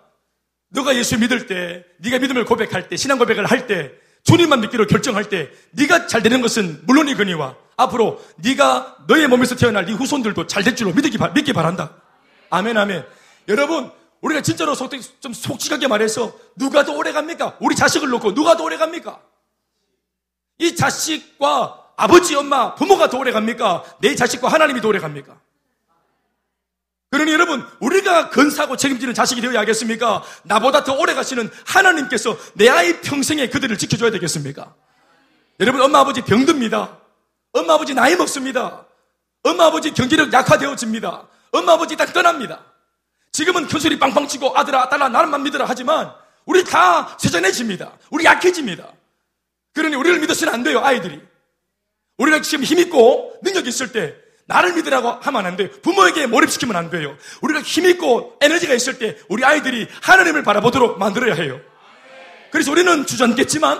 너가 예수 믿을 때 네가 믿음을 고백할 때 신앙 고백을 할 때 주님만 믿기로 결정할 때 네가 잘 되는 것은 물론이거니와 앞으로 네가 너의 몸에서 태어날 네 후손들도 잘 될 줄로 믿기, 믿기 바란다. 아멘 아멘. 여러분 우리가 진짜로 속, 좀 솔직하게 말해서 누가 더 오래 갑니까? 우리 자식을 놓고 누가 더 오래 갑니까? 이 자식과 아버지, 엄마, 부모가 더 오래 갑니까? 내 자식과 하나님이 더 오래 갑니까? 그러니 여러분, 우리가 근사하고 책임지는 자식이 되어야 하겠습니까? 나보다 더 오래 가시는 하나님께서 내 아이 평생에 그들을 지켜줘야 되겠습니까? 여러분, 엄마, 아버지 병듭니다. 엄마, 아버지 나이 먹습니다. 엄마, 아버지 경기력 약화되어집니다. 엄마, 아버지 딱 떠납니다. 지금은 큰 소리 빵빵 치고 아들아, 딸아, 나를만 믿으라 하지만 우리 다 세전해집니다. 우리 약해집니다. 그러니 우리를 믿으시면 안 돼요, 아이들이. 우리가 지금 힘있고 능력 있을 때 나를 믿으라고 하면 안 돼요. 부모에게 몰입시키면 안 돼요. 우리가 힘있고 에너지가 있을 때 우리 아이들이 하나님을 바라보도록 만들어야 해요. 그래서 우리는 주저앉겠지만,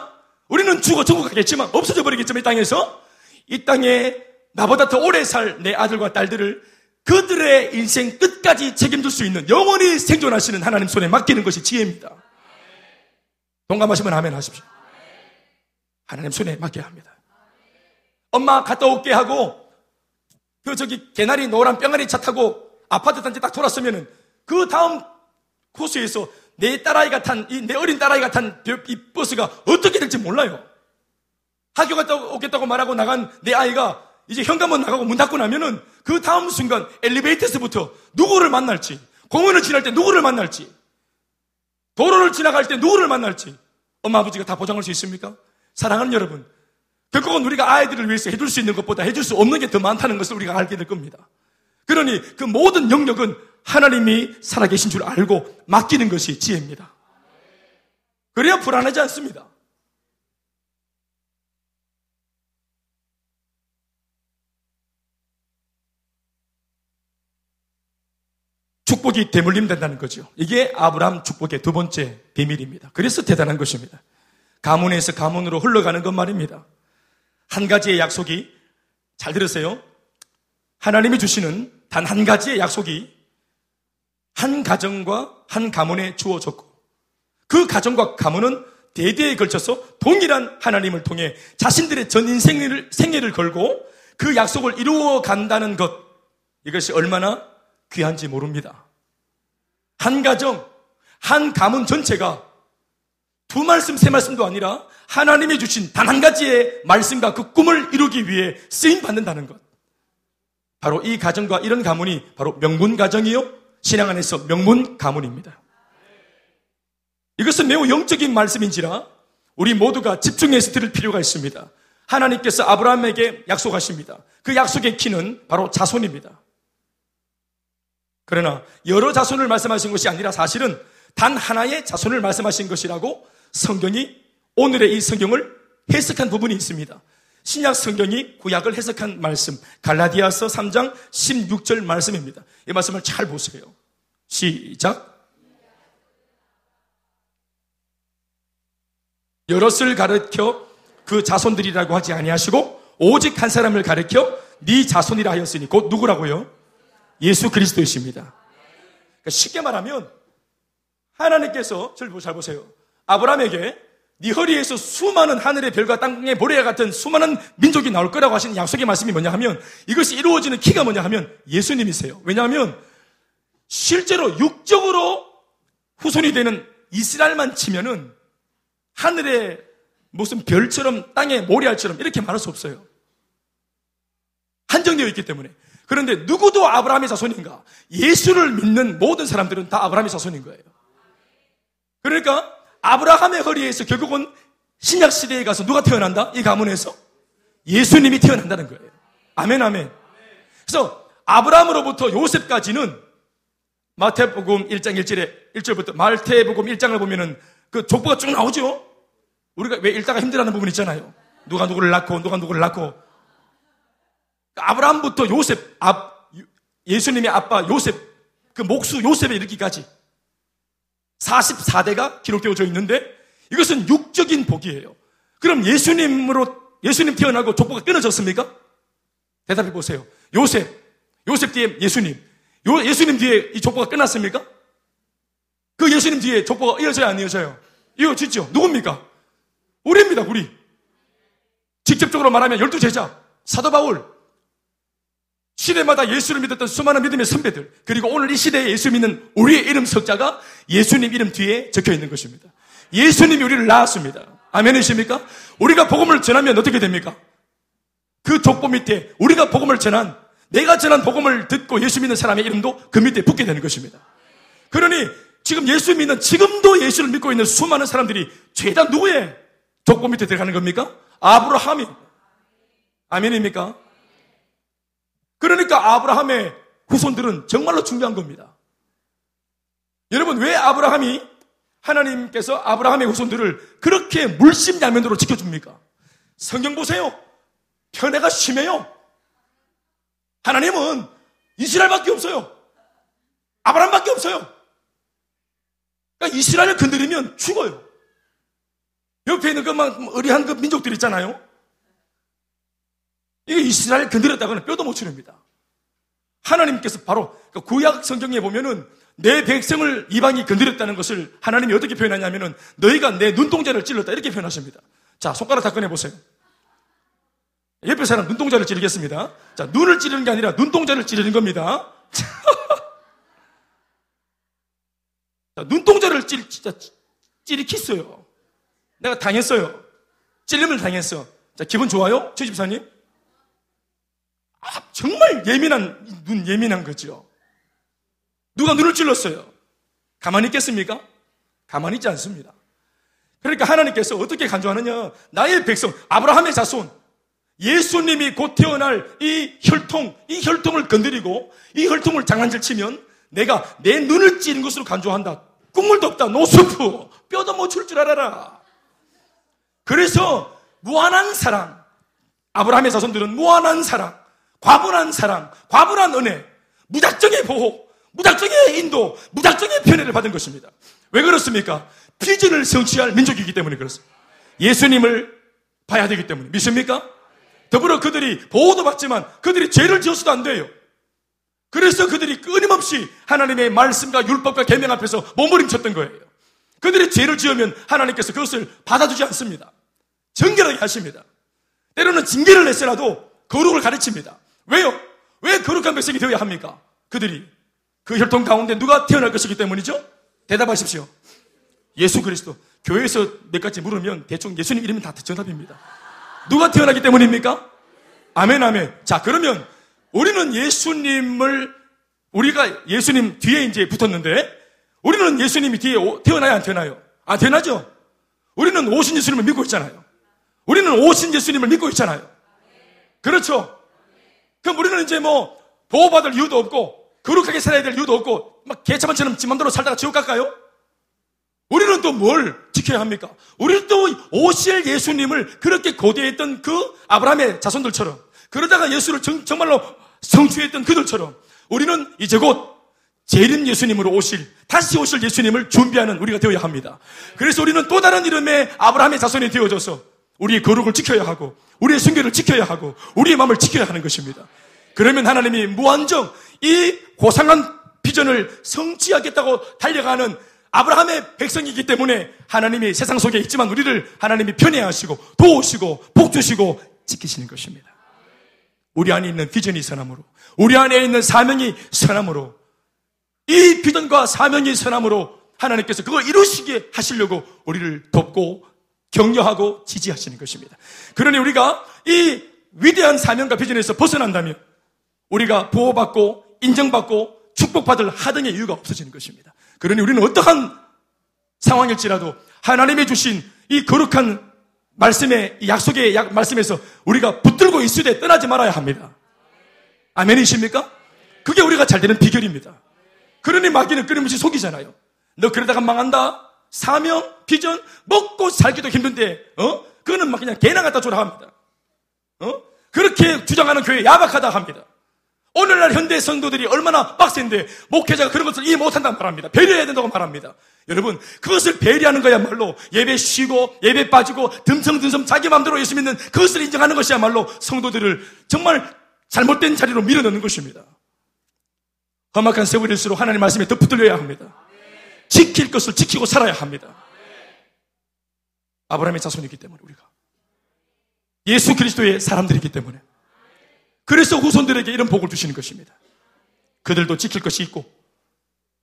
우리는 죽어 천국 가겠지만, 없어져 버리겠지만, 이 땅에서, 이 땅에 나보다 더 오래 살 내 아들과 딸들을 그들의 인생 끝까지 책임질 수 있는 영원히 생존하시는 하나님 손에 맡기는 것이 지혜입니다. 동감하시면 아멘 하십시오. 하나님 손에 맡겨야 합니다. 엄마 갔다 올게 하고 그 저기 개나리 노란 뿅아리 차 타고 아파트 단지 딱 돌았으면은 그 다음 코스에서 내 딸아이가 탄, 이 내 어린 딸아이가 탄 이 버스가 어떻게 될지 몰라요. 학교 갔다 오겠다고 말하고 나간 내 아이가 이제 현관문 나가고 문 닫고 나면은 그 다음 순간 엘리베이터에서부터 누구를 만날지, 공원을 지날 때 누구를 만날지, 도로를 지나갈 때 누구를 만날지, 엄마 아버지가 다 보장할 수 있습니까? 사랑하는 여러분, 결국은 우리가 아이들을 위해서 해줄 수 있는 것보다 해줄 수 없는 게 더 많다는 것을 우리가 알게 될 겁니다. 그러니 그 모든 영역은 하나님이 살아계신 줄 알고 맡기는 것이 지혜입니다. 그래야 불안하지 않습니다. 축복이 대물림 된다는 거죠. 이게 아브라함 축복의 두 번째 비밀입니다. 그래서 대단한 것입니다. 가문에서 가문으로 흘러가는 것 말입니다. 한 가지의 약속이 잘 들으세요. 하나님이 주시는 단 한 가지의 약속이 한 가정과 한 가문에 주어졌고 그 가정과 가문은 대대에 걸쳐서 동일한 하나님을 통해 자신들의 전 인생을 생애를 걸고 그 약속을 이루어 간다는 것 이것이 얼마나 귀한지 모릅니다. 한 가정, 한 가문 전체가 두 말씀, 세 말씀도 아니라 하나님이 주신 단 한 가지의 말씀과 그 꿈을 이루기 위해 쓰임 받는다는 것. 바로 이 가정과 이런 가문이 바로 명문 가정이요. 신앙 안에서 명문 가문입니다. 이것은 매우 영적인 말씀인지라 우리 모두가 집중해서 들을 필요가 있습니다. 하나님께서 아브라함에게 약속하십니다. 그 약속의 키는 바로 자손입니다. 그러나 여러 자손을 말씀하신 것이 아니라 사실은 단 하나의 자손을 말씀하신 것이라고 성경이 오늘의 이 성경을 해석한 부분이 있습니다. 신약 성경이 구약을 해석한 말씀, 갈라디아서 3장 16절 말씀입니다. 이 말씀을 잘 보세요. 시작. 여럿을 가르켜 그 자손들이라고 하지 아니하시고 오직 한 사람을 가르켜 네 자손이라 하였으니 곧 누구라고요? 예수 그리스도이십니다. 그러니까 쉽게 말하면 하나님께서 잘 보세요. 아브라함에게 네 허리에서 수많은 하늘의 별과 땅의 모래와 같은 수많은 민족이 나올 거라고 하시는 약속의 말씀이 뭐냐 하면 이것이 이루어지는 키가 뭐냐 하면 예수님이세요. 왜냐하면 실제로 육적으로 후손이 되는 이스라엘만 치면은 하늘의 무슨 별처럼 땅의 모래알처럼 이렇게 말할 수 없어요. 한정되어 있기 때문에. 그런데 누구도 아브라함의 자손인가? 예수를 믿는 모든 사람들은 다 아브라함의 자손인 거예요. 그러니까 아브라함의 허리에서 결국은 신약 시대에 가서 누가 태어난다? 이 가문에서 예수님이 태어난다는 거예요. 아멘 아멘. 그래서 아브라함으로부터 요셉까지는 마태복음 1장 1절에 1절부터 말태복음 1장을 보면은 그 족보가 쭉 나오죠. 우리가 왜 읽다가 힘들어하는 부분 있잖아요. 누가 누구를 낳고 누가 누구를 낳고 아브라함부터 요셉, 아, 예수님의 아빠 요셉, 그 목수 요셉에 이르기까지 44대가 기록되어져 있는데 이것은 육적인 복이에요. 그럼 예수님으로, 예수님 태어나고 족보가 끊어졌습니까? 대답해 보세요. 요셉, 요셉 뒤에 예수님, 요, 예수님 뒤에 이 족보가 끝났습니까? 그 예수님 뒤에 족보가 이어져야 안 이어져요? 이어지죠? 누굽니까? 우리입니다, 우리. 직접적으로 말하면 열두 제자, 사도 바울, 시대마다 예수를 믿었던 수많은 믿음의 선배들, 그리고 오늘 이 시대에 예수 믿는 우리의 이름 석자가 예수님 이름 뒤에 적혀 있는 것입니다. 예수님이 우리를 낳았습니다. 아멘이십니까? 우리가 복음을 전하면 어떻게 됩니까? 그 족보 밑에 우리가 복음을 전한, 내가 전한 복음을 듣고 예수 믿는 사람의 이름도 그 밑에 붙게 되는 것입니다. 그러니 지금 예수 믿는, 지금도 예수를 믿고 있는 수많은 사람들이 죄다 누구의 족보 밑에 들어가는 겁니까? 아브라함이. 아멘입니까? 그러니까 아브라함의 후손들은 정말로 중요한 겁니다. 여러분, 왜 아브라함이 하나님께서 아브라함의 후손들을 그렇게 물심양면으로 지켜줍니까? 성경 보세요. 편애가 심해요. 하나님은 이스라엘밖에 없어요. 아브라함밖에 없어요. 그러니까 이스라엘을 건드리면 죽어요. 옆에 있는 그만 의리한 그 민족들 있잖아요. 이게 이스라엘 건드렸다고는 뼈도 못 치릅니다. 하나님께서 바로 그 구약 성경에 보면은 내 백성을 이방이 건드렸다는 것을 하나님이 어떻게 표현하냐면은 너희가 내 눈동자를 찔렀다 이렇게 표현하십니다. 자, 손가락 다 꺼내 보세요. 옆에 사람 눈동자를 찌르겠습니다. 자, 눈을 찌르는 게 아니라 눈동자를 찌르는 겁니다. 자, 눈동자를 찌, 진짜 찌리키어요. 내가 당했어요. 찔림을 당했어. 자, 기분 좋아요? 최 집사님? 아, 정말 예민한, 눈 예민한 거죠. 누가 눈을 찔렀어요? 가만히 있겠습니까? 가만히 있지 않습니다. 그러니까 하나님께서 어떻게 간주하느냐? 나의 백성, 아브라함의 자손, 예수님이 곧 태어날 이 혈통, 이 혈통을 건드리고 이 혈통을 장난질 치면 내가 내 눈을 찌른 것으로 간주한다. 국물도 없다. 노스프. 뼈도 못출줄 알아라. 그래서 무한한 사랑, 아브라함의 자손들은 무한한 사랑, 과분한 사랑, 과분한 은혜, 무작정의 보호, 무작정의 인도, 무작정의 편애를 받은 것입니다. 왜 그렇습니까? 피전을 성취할 민족이기 때문에 그렇습니다. 예수님을 봐야 되기 때문에. 믿습니까? 더불어 그들이 보호도 받지만 그들이 죄를 지어서도 안 돼요. 그래서 그들이 끊임없이 하나님의 말씀과 율법과 계명 앞에서 몸부림쳤던 거예요. 그들이 죄를 지으면 하나님께서 그것을 받아주지 않습니다. 정결하게 하십니다. 때로는 징계를 냈으라도 거룩을 가르칩니다. 왜요? 왜 거룩한 백성이 되어야 합니까? 그들이 그 혈통 가운데 누가 태어날 것이기 때문이죠? 대답하십시오. 예수 그리스도. 교회에서 몇 가지 물으면 대충 예수님 이름이 다 정답입니다. 누가 태어나기 때문입니까? 아멘, 아멘. 자, 그러면 우리는 예수님을, 우리가 예수님 뒤에 이제 붙었는데, 우리는 예수님이 뒤에 태어나야 안 태어나요? 안 태어나죠? 우리는 오신 예수님을 믿고 있잖아요. 우리는 오신 예수님을 믿고 있잖아요. 그렇죠? 그럼 우리는 이제 뭐, 보호받을 이유도 없고, 거룩하게 살아야 될 이유도 없고, 막 개차반처럼 지 맘대로 살다가 지옥 갈까요? 우리는 또 뭘 지켜야 합니까? 우리는 또 오실 예수님을 그렇게 고대했던 그 아브라함의 자손들처럼 그러다가 예수를 정, 말로 성취했던 그들처럼 우리는 이제 곧 재림 예수님으로 오실 다시 오실 예수님을 준비하는 우리가 되어야 합니다. 그래서 우리는 또 다른 이름의 아브라함의 자손이 되어져서 우리의 거룩을 지켜야 하고 우리의 순결을 지켜야 하고 우리의 마음을 지켜야 하는 것입니다. 그러면 하나님이 무한정 이 고상한 비전을 성취하겠다고 달려가는 아브라함의 백성이기 때문에 하나님이 세상 속에 있지만 우리를 하나님이 편애하시고 도우시고 복주시고 지키시는 것입니다. 우리 안에 있는 비전이 선함으로 우리 안에 있는 사명이 선함으로 이 비전과 사명이 선함으로 하나님께서 그걸 이루시게 하시려고 우리를 돕고 격려하고 지지하시는 것입니다. 그러니 우리가 이 위대한 사명과 비전에서 벗어난다면 우리가 보호받고 인정받고 축복받을 하등의 이유가 없어지는 것입니다. 그러니 우리는 어떠한 상황일지라도 하나님이 주신 이 거룩한 말씀의 약속의 약, 말씀에서 우리가 붙들고 있으되 떠나지 말아야 합니다. 아멘이십니까? 그게 우리가 잘 되는 비결입니다. 그러니 마귀는 끊임없이 속이잖아요. 너 그러다가 망한다. 사명, 비전, 먹고 살기도 힘든데, 어? 그거는 막 그냥 개나 갖다 줘라 합니다. 어? 그렇게 주장하는 교회 야박하다 합니다. 오늘날 현대 성도들이 얼마나 빡센데 목회자가 그런 것을 이해 못한다고 말합니다. 배려해야 된다고 말합니다. 여러분 그것을 배려하는 거야말로 예배 쉬고 예배 빠지고 듬성듬성 자기 마음대로 예수 믿는 그것을 인정하는 것이야말로 성도들을 정말 잘못된 자리로 밀어넣는 것입니다. 험악한 세월일수록 하나님 말씀에 더 붙들려야 합니다. 지킬 것을 지키고 살아야 합니다. 아브라함의 자손이기 때문에 우리가 예수 그리스도의 사람들이기 때문에 그래서 후손들에게 이런 복을 주시는 것입니다. 그들도 지킬 것이 있고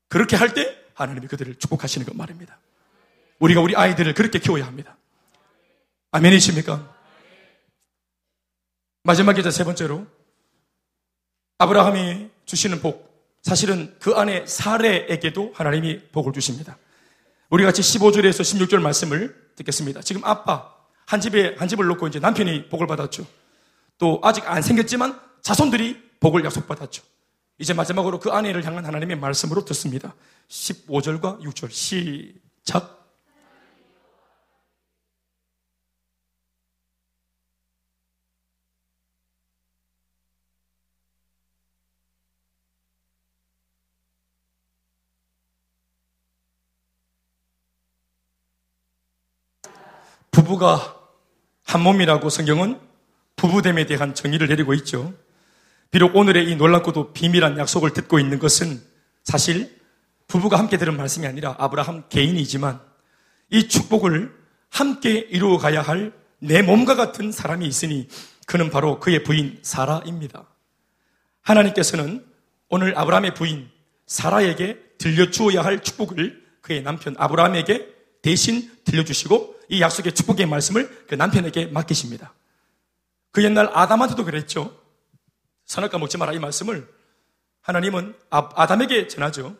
그렇게 할 때 하나님이 그들을 축복하시는 것 말입니다. 우리가 우리 아이들을 그렇게 키워야 합니다. 아멘이십니까? 마지막에 세 번째로 아브라함이 주시는 복 사실은 그 안에 사례에게도 하나님이 복을 주십니다. 우리 같이 15절에서 16절 말씀을 듣겠습니다. 지금 아빠 한 집에 한 집을 놓고 이제 남편이 복을 받았죠. 또 아직 안 생겼지만 자손들이 복을 약속받았죠. 이제 마지막으로 그 아내를 향한 하나님의 말씀으로 듣습니다. 15절과 6절 시작. 부부가 한 몸이라고 성경은 부부됨에 대한 정의를 내리고 있죠. 비록 오늘의 이 놀랍고도 비밀한 약속을 듣고 있는 것은 사실 부부가 함께 들은 말씀이 아니라 아브라함 개인이지만 이 축복을 함께 이루어 가야 할 내 몸과 같은 사람이 있으니 그는 바로 그의 부인 사라입니다. 하나님께서는 오늘 아브라함의 부인 사라에게 들려주어야 할 축복을 그의 남편 아브라함에게 대신 들려주시고 이 약속의 축복의 말씀을 그 남편에게 맡기십니다. 그 옛날 아담한테도 그랬죠. 선악과 먹지 마라 이 말씀을 하나님은 아, 아담에게 전하죠.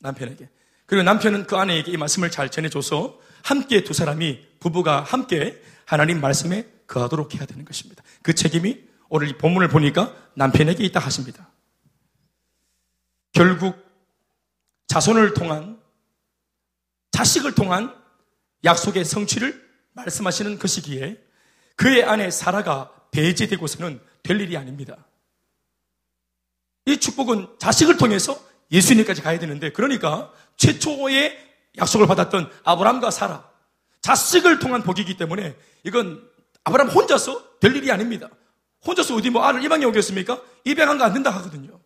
남편에게. 그리고 남편은 그 아내에게 이 말씀을 잘 전해줘서 함께 두 사람이 부부가 함께 하나님 말씀에 거하도록 해야 되는 것입니다. 그 책임이 오늘 이 본문을 보니까 남편에게 있다 하십니다. 결국 자손을 통한 자식을 통한 약속의 성취를 말씀하시는 것이기에 그의 아내 사라가 배제되고서는 될 일이 아닙니다. 이 축복은 자식을 통해서 예수님까지 가야 되는데 그러니까 최초의 약속을 받았던 아브람과 사라 자식을 통한 복이기 때문에 이건 아브람 혼자서 될 일이 아닙니다. 혼자서 어디 뭐 알을 입양해 오겠습니까? 입양한 거 안 된다 하거든요.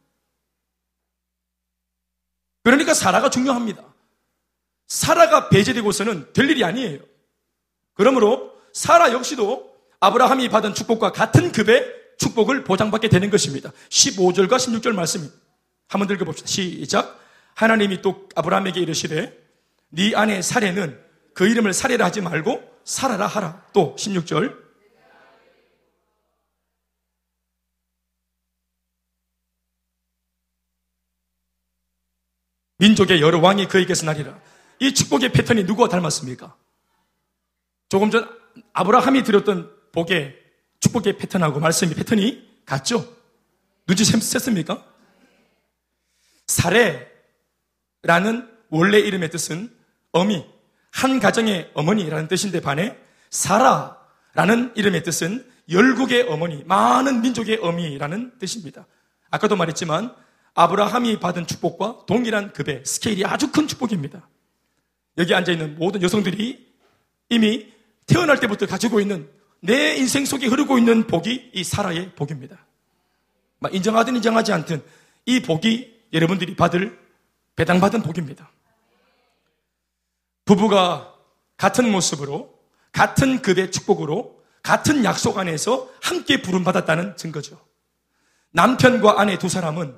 그러니까 사라가 중요합니다. 사라가 배제되고서는 될 일이 아니에요. 그러므로 사라 역시도 아브라함이 받은 축복과 같은 급의 축복을 보장받게 되는 것입니다. 15절과 16절 말씀입니다. 한번 읽어봅시다. 시작. 하나님이 또 아브라함에게 이르시되 네 아내 사례는 그 이름을 사례라 하지 말고 살아라 하라. 또 16절. 민족의 여러 왕이 그에게서 나리라. 이 축복의 패턴이 누구와 닮았습니까? 조금 전 아브라함이 드렸던 복의 축복의 패턴하고 말씀의 패턴이 같죠? 눈치챘습니까? 사례라는 원래 이름의 뜻은 어미, 한 가정의 어머니라는 뜻인데 반해 사라라는 이름의 뜻은 열국의 어머니, 많은 민족의 어미라는 뜻입니다. 아까도 말했지만 아브라함이 받은 축복과 동일한 급의 스케일이 아주 큰 축복입니다. 여기 앉아있는 모든 여성들이 이미 태어날 때부터 가지고 있는 내 인생 속에 흐르고 있는 복이 이 사라의 복입니다. 인정하든 인정하지 않든 이 복이 여러분들이 받을 배당받은 복입니다. 부부가 같은 모습으로 같은 급의 축복으로 같은 약속 안에서 함께 부름받았다는 증거죠. 남편과 아내 두 사람은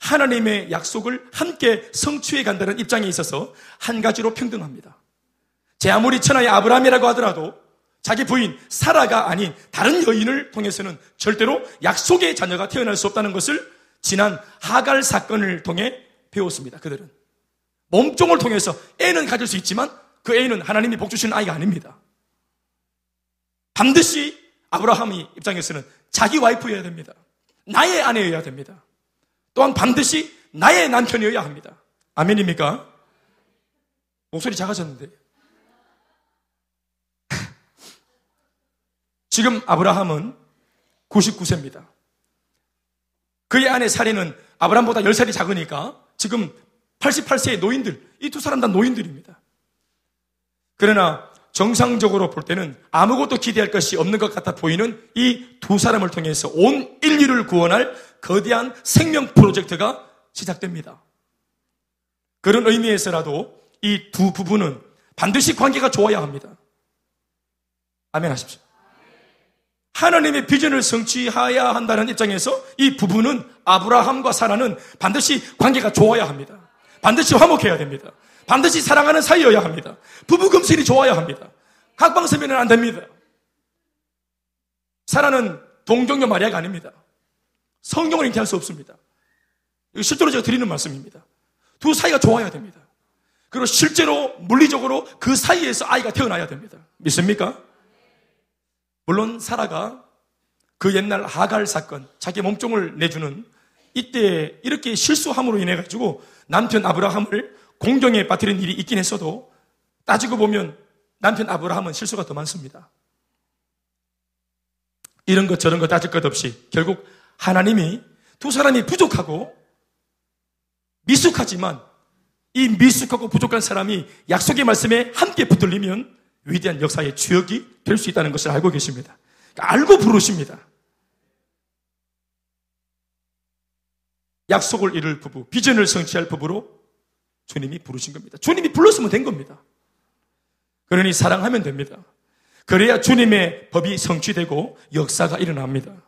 하나님의 약속을 함께 성취해 간다는 입장에 있어서 한 가지로 평등합니다. 제 아무리 천하의 아브라함이라고 하더라도 자기 부인 사라가 아닌 다른 여인을 통해서는 절대로 약속의 자녀가 태어날 수 없다는 것을 지난 하갈 사건을 통해 배웠습니다. 그들은 몸종을 통해서 애는 가질 수 있지만 그 애는 하나님이 복 주시는 아이가 아닙니다. 반드시 아브라함이 입장에서는 자기 와이프여야 됩니다. 나의 아내여야 됩니다. 또한 반드시 나의 남편이어야 합니다. 아멘입니까? 목소리 작아졌는데. 지금 아브라함은 99세입니다. 그의 아내 사례는 아브라함보다 10살이 작으니까 지금 88세의 노인들, 이 두 사람 다 노인들입니다. 그러나 정상적으로 볼 때는 아무것도 기대할 것이 없는 것 같아 보이는 이 두 사람을 통해서 온 인류를 구원할 거대한 생명 프로젝트가 시작됩니다. 그런 의미에서라도 이 두 부부는 반드시 관계가 좋아야 합니다. 아멘 하십시오. 하나님의 비전을 성취해야 한다는 입장에서 이 부부는 아브라함과 사라는 반드시 관계가 좋아야 합니다. 반드시 화목해야 됩니다. 반드시 사랑하는 사이여야 합니다. 부부 금슬이 좋아야 합니다. 각방세면은 안 됩니다. 사라는 동정녀 마리아가 아닙니다. 성경을 잉태할 수 없습니다. 실제로 제가 드리는 말씀입니다. 두 사이가 좋아야 됩니다. 그리고 실제로 물리적으로 그 사이에서 아이가 태어나야 됩니다. 믿습니까? 물론 사라가 그 옛날 하갈 사건, 자기 몸종을 내주는 이때 이렇게 실수함으로 인해 가지고 남편 아브라함을 공경에 빠뜨린 일이 있긴 했어도 따지고 보면 남편 아브라함은 실수가 더 많습니다. 이런 것 저런 것 따질 것 없이 결국 하나님이 두 사람이 부족하고 미숙하지만 이 미숙하고 부족한 사람이 약속의 말씀에 함께 붙들리면 위대한 역사의 주역이 될 수 있다는 것을 알고 계십니다. 그러니까 알고 부르십니다. 약속을 이룰 부부, 비전을 성취할 부부로 주님이 부르신 겁니다. 주님이 불렀으면 된 겁니다. 그러니 사랑하면 됩니다. 그래야 주님의 법이 성취되고 역사가 일어납니다.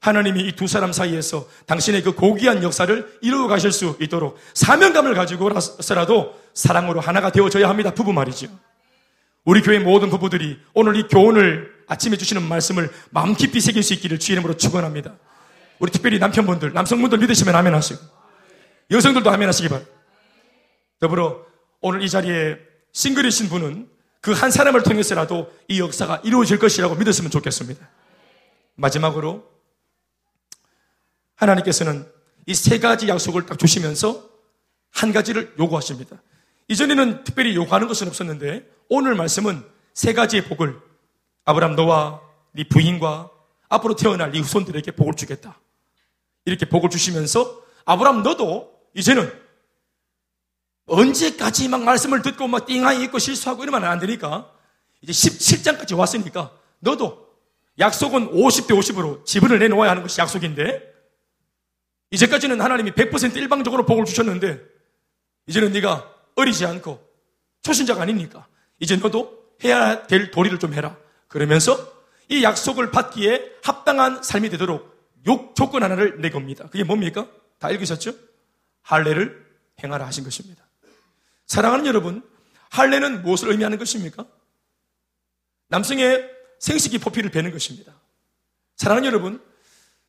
하나님이 이 두 사람 사이에서 당신의 그 고귀한 역사를 이루어 가실 수 있도록 사명감을 가지고서라도 사랑으로 하나가 되어져야 합니다. 부부 말이죠. 우리 교회 모든 부부들이 오늘 이 교훈을 아침에 주시는 말씀을 마음 깊이 새길 수 있기를 주의 이름으로 축원합니다. 우리 특별히 남편분들, 남성분들 믿으시면 아멘 하시고 여성들도 아멘 하시기 바랍니다. 더불어 오늘 이 자리에 싱글이신 분은 그 한 사람을 통해서라도 이 역사가 이루어질 것이라고 믿었으면 좋겠습니다. 마지막으로 하나님께서는 이 세 가지 약속을 딱 주시면서 한 가지를 요구하십니다. 이전에는 특별히 요구하는 것은 없었는데 오늘 말씀은 세 가지의 복을 아브람 너와 네 부인과 앞으로 태어날 네 후손들에게 복을 주겠다. 이렇게 복을 주시면서 아브람 너도 이제는 언제까지 막 말씀을 듣고 막 띵하이 있고 실수하고 이러면 안 되니까 이제 17장까지 왔으니까 너도 약속은 50대 50으로 지분을 내놓아야 하는 것이 약속인데 이제까지는 하나님이 100% 일방적으로 복을 주셨는데 이제는 네가 어리지 않고 초신자가 아니니까 이제 너도 해야 될 도리를 좀 해라. 그러면서 이 약속을 받기에 합당한 삶이 되도록 욕 조건 하나를 내겁니다. 그게 뭡니까? 다 읽으셨죠? 할례를 행하라 하신 것입니다. 사랑하는 여러분, 할례는 무엇을 의미하는 것입니까? 남성의 생식기 포피를 베는 것입니다. 사랑하는 여러분,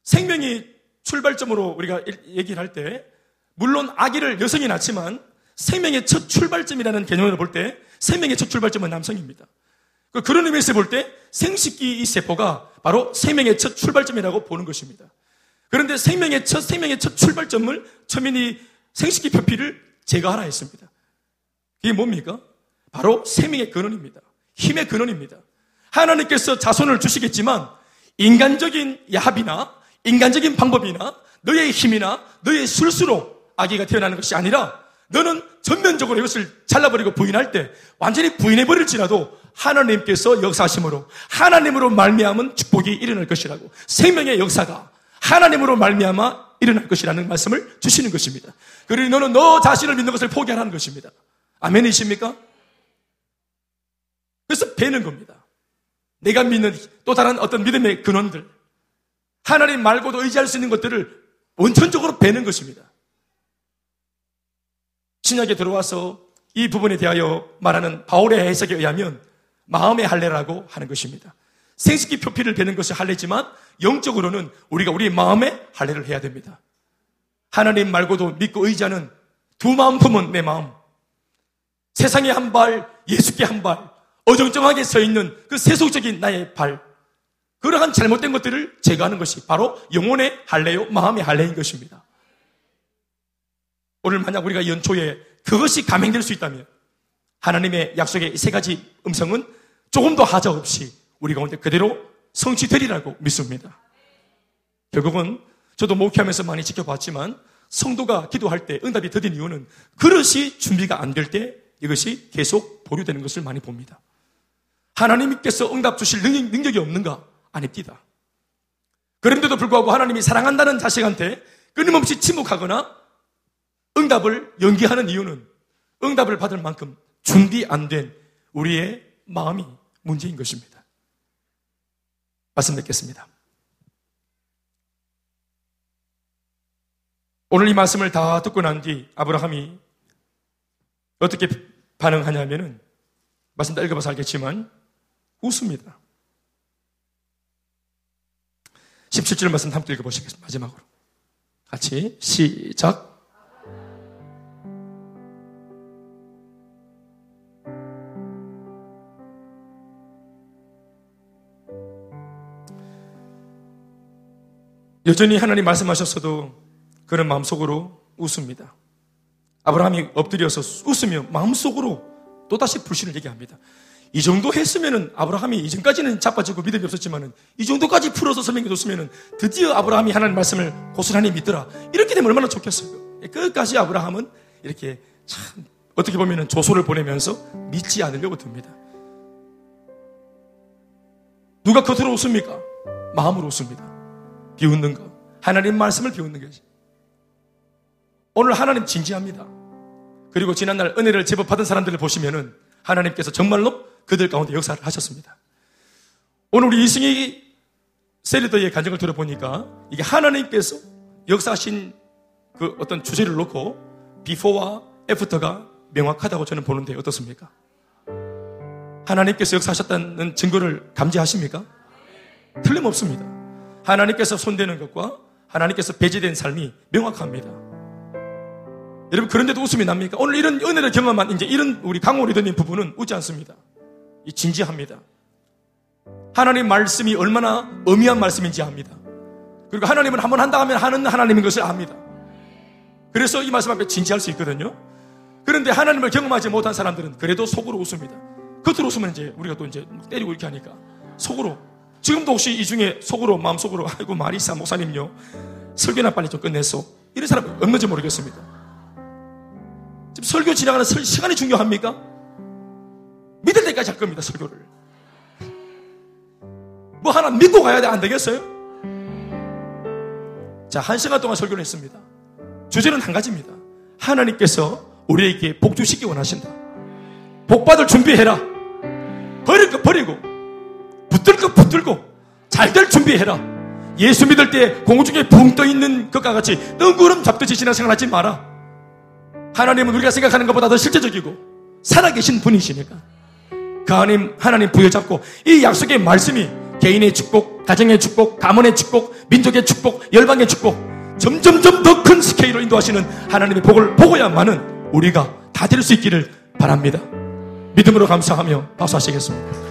생명이 출발점으로 우리가 얘기를 할 때, 물론 아기를 여성이 낳지만 생명의 첫 출발점이라는 개념으로 볼 때, 생명의 첫 출발점은 남성입니다. 그 그런 의미에서 볼 때 생식기 이 세포가 바로 생명의 첫 출발점이라고 보는 것입니다. 그런데 생명의 첫 생명의 첫 출발점을 처음이 생식기 표피를 제거하라 했습니다. 그게 뭡니까? 바로 생명의 근원입니다. 힘의 근원입니다. 하나님께서 자손을 주시겠지만 인간적인 야합이나 인간적인 방법이나 너의 힘이나 너의 술수로 아기가 태어나는 것이 아니라 너는 전면적으로 이것을 잘라버리고 부인할 때 완전히 부인해버릴지라도 하나님께서 역사하심으로 하나님으로 말미암은 축복이 일어날 것이라고 생명의 역사가 하나님으로 말미암아 일어날 것이라는 말씀을 주시는 것입니다. 그러니 너는 너 자신을 믿는 것을 포기하라는 것입니다. 아멘이십니까? 그래서 배는 겁니다. 내가 믿는 또 다른 어떤 믿음의 근원들, 하나님 말고도 의지할 수 있는 것들을 원천적으로 배는 것입니다. 신약에 들어와서 이 부분에 대하여 말하는 바울의 해석에 의하면 마음의 할례라고 하는 것입니다. 생식기 표피를 베는 것이 할례지만 영적으로는 우리가 우리 마음의 할례를 해야 됩니다. 하나님 말고도 믿고 의지하는 두 마음 품은 내 마음. 세상에 한 발, 예수께 한 발, 어정쩡하게 서 있는 그 세속적인 나의 발. 그러한 잘못된 것들을 제거하는 것이 바로 영혼의 할례요, 마음의 할례인 것입니다. 오늘 만약 우리가 연초에 그것이 감행될 수 있다면 하나님의 약속의 세 가지 음성은 조금도 하자 없이 우리 가운데 그대로 성취되리라고 믿습니다. 결국은 저도 목회하면서 많이 지켜봤지만 성도가 기도할 때 응답이 더딘 이유는 그릇이 준비가 안 될 때 이것이 계속 보류되는 것을 많이 봅니다. 하나님께서 응답 주실 능력, 이 없는가? 아닙니다. 그런데도 불구하고 하나님이 사랑한다는 자식한테 끊임없이 침묵하거나 응답을 연기하는 이유는 응답을 받을 만큼 준비 안 된 우리의 마음이 문제인 것입니다. 말씀 뵙겠습니다. 오늘 이 말씀을 다 듣고 난 뒤 아브라함이 어떻게 반응하냐면은 말씀 다 읽어봐서 알겠지만 웃습니다. 17절 말씀 함께 읽어보시겠습니다. 마지막으로. 같이 시작. 여전히 하나님 말씀하셨어도 그런 마음속으로 웃습니다. 아브라함이 엎드려서 웃으며 마음속으로 또다시 불신을 얘기합니다. 이 정도 했으면은 아브라함이 이전까지는 자빠지고 믿음이 없었지만은 이 정도까지 풀어서 설명해 줬으면은 드디어 아브라함이 하나님 말씀을 고스란히 믿더라. 이렇게 되면 얼마나 좋겠어요. 끝까지 아브라함은 이렇게 참 어떻게 보면은 조소를 보내면서 믿지 않으려고 듭니다. 누가 겉으로 웃습니까? 마음으로 웃습니다. 비웃는 것. 하나님 말씀을 비웃는 것이. 오늘 하나님 진지합니다. 그리고 지난날 은혜를 제법 받은 사람들을 보시면은 하나님께서 정말로 그들 가운데 역사를 하셨습니다. 오늘 우리 이승희 세리더의 간증을 들어보니까 이게 하나님께서 역사하신 그 어떤 주제를 놓고 비포와 애프터가 명확하다고 저는 보는데 어떻습니까? 하나님께서 역사하셨다는 증거를 감지하십니까? 틀림없습니다. 하나님께서 손대는 것과 하나님께서 배제된 삶이 명확합니다. 여러분 그런데도 웃음이 납니까? 오늘 이런 은혜를 경험한 이제 이런 우리 강호 리더님 부부는 웃지 않습니다. 진지합니다. 하나님 말씀이 얼마나 의미한 말씀인지 압니다. 그리고 하나님은 한 번 한다 하면 하는 하나님인 것을 압니다. 그래서 이 말씀 앞에 진지할 수 있거든요. 그런데 하나님을 경험하지 못한 사람들은 그래도 속으로 웃습니다. 겉으로 웃으면 이제 우리가 또 이제 때리고 이렇게 하니까 속으로 지금도 혹시 이 중에 속으로 마음속으로 아이고 마리사 목사님요 설교나 빨리 좀 끝냈어 이런 사람 없는지 모르겠습니다 지금 설교 지나가는 설, 시간이 중요합니까? 때까지 할 겁니다 설교를 뭐 하나 믿고 가야 돼 안 되겠어요? 자 한 시간 동안 설교를 했습니다 주제는 한 가지입니다 하나님께서 우리에게 복 주시기 원하신다 복 받을 준비해라 버릴 거 버리고 붙들 거 붙들고 잘 될 준비해라. 예수 믿을 때 공중에 붕 떠 있는 것과 같이 뜬구름 잡듯이 신앙생활 하지 마라. 하나님은 우리가 생각하는 것보다 더 실제적이고 살아계신 분이시니까 그 하나님 하나님 부여잡고 이 약속의 말씀이 개인의 축복, 가정의 축복, 가문의 축복, 민족의 축복, 열방의 축복 점점점 더 큰 스케일로 인도하시는 하나님의 복을 보고야만은 우리가 다 될 수 있기를 바랍니다. 믿음으로 감사하며 박수하시겠습니다.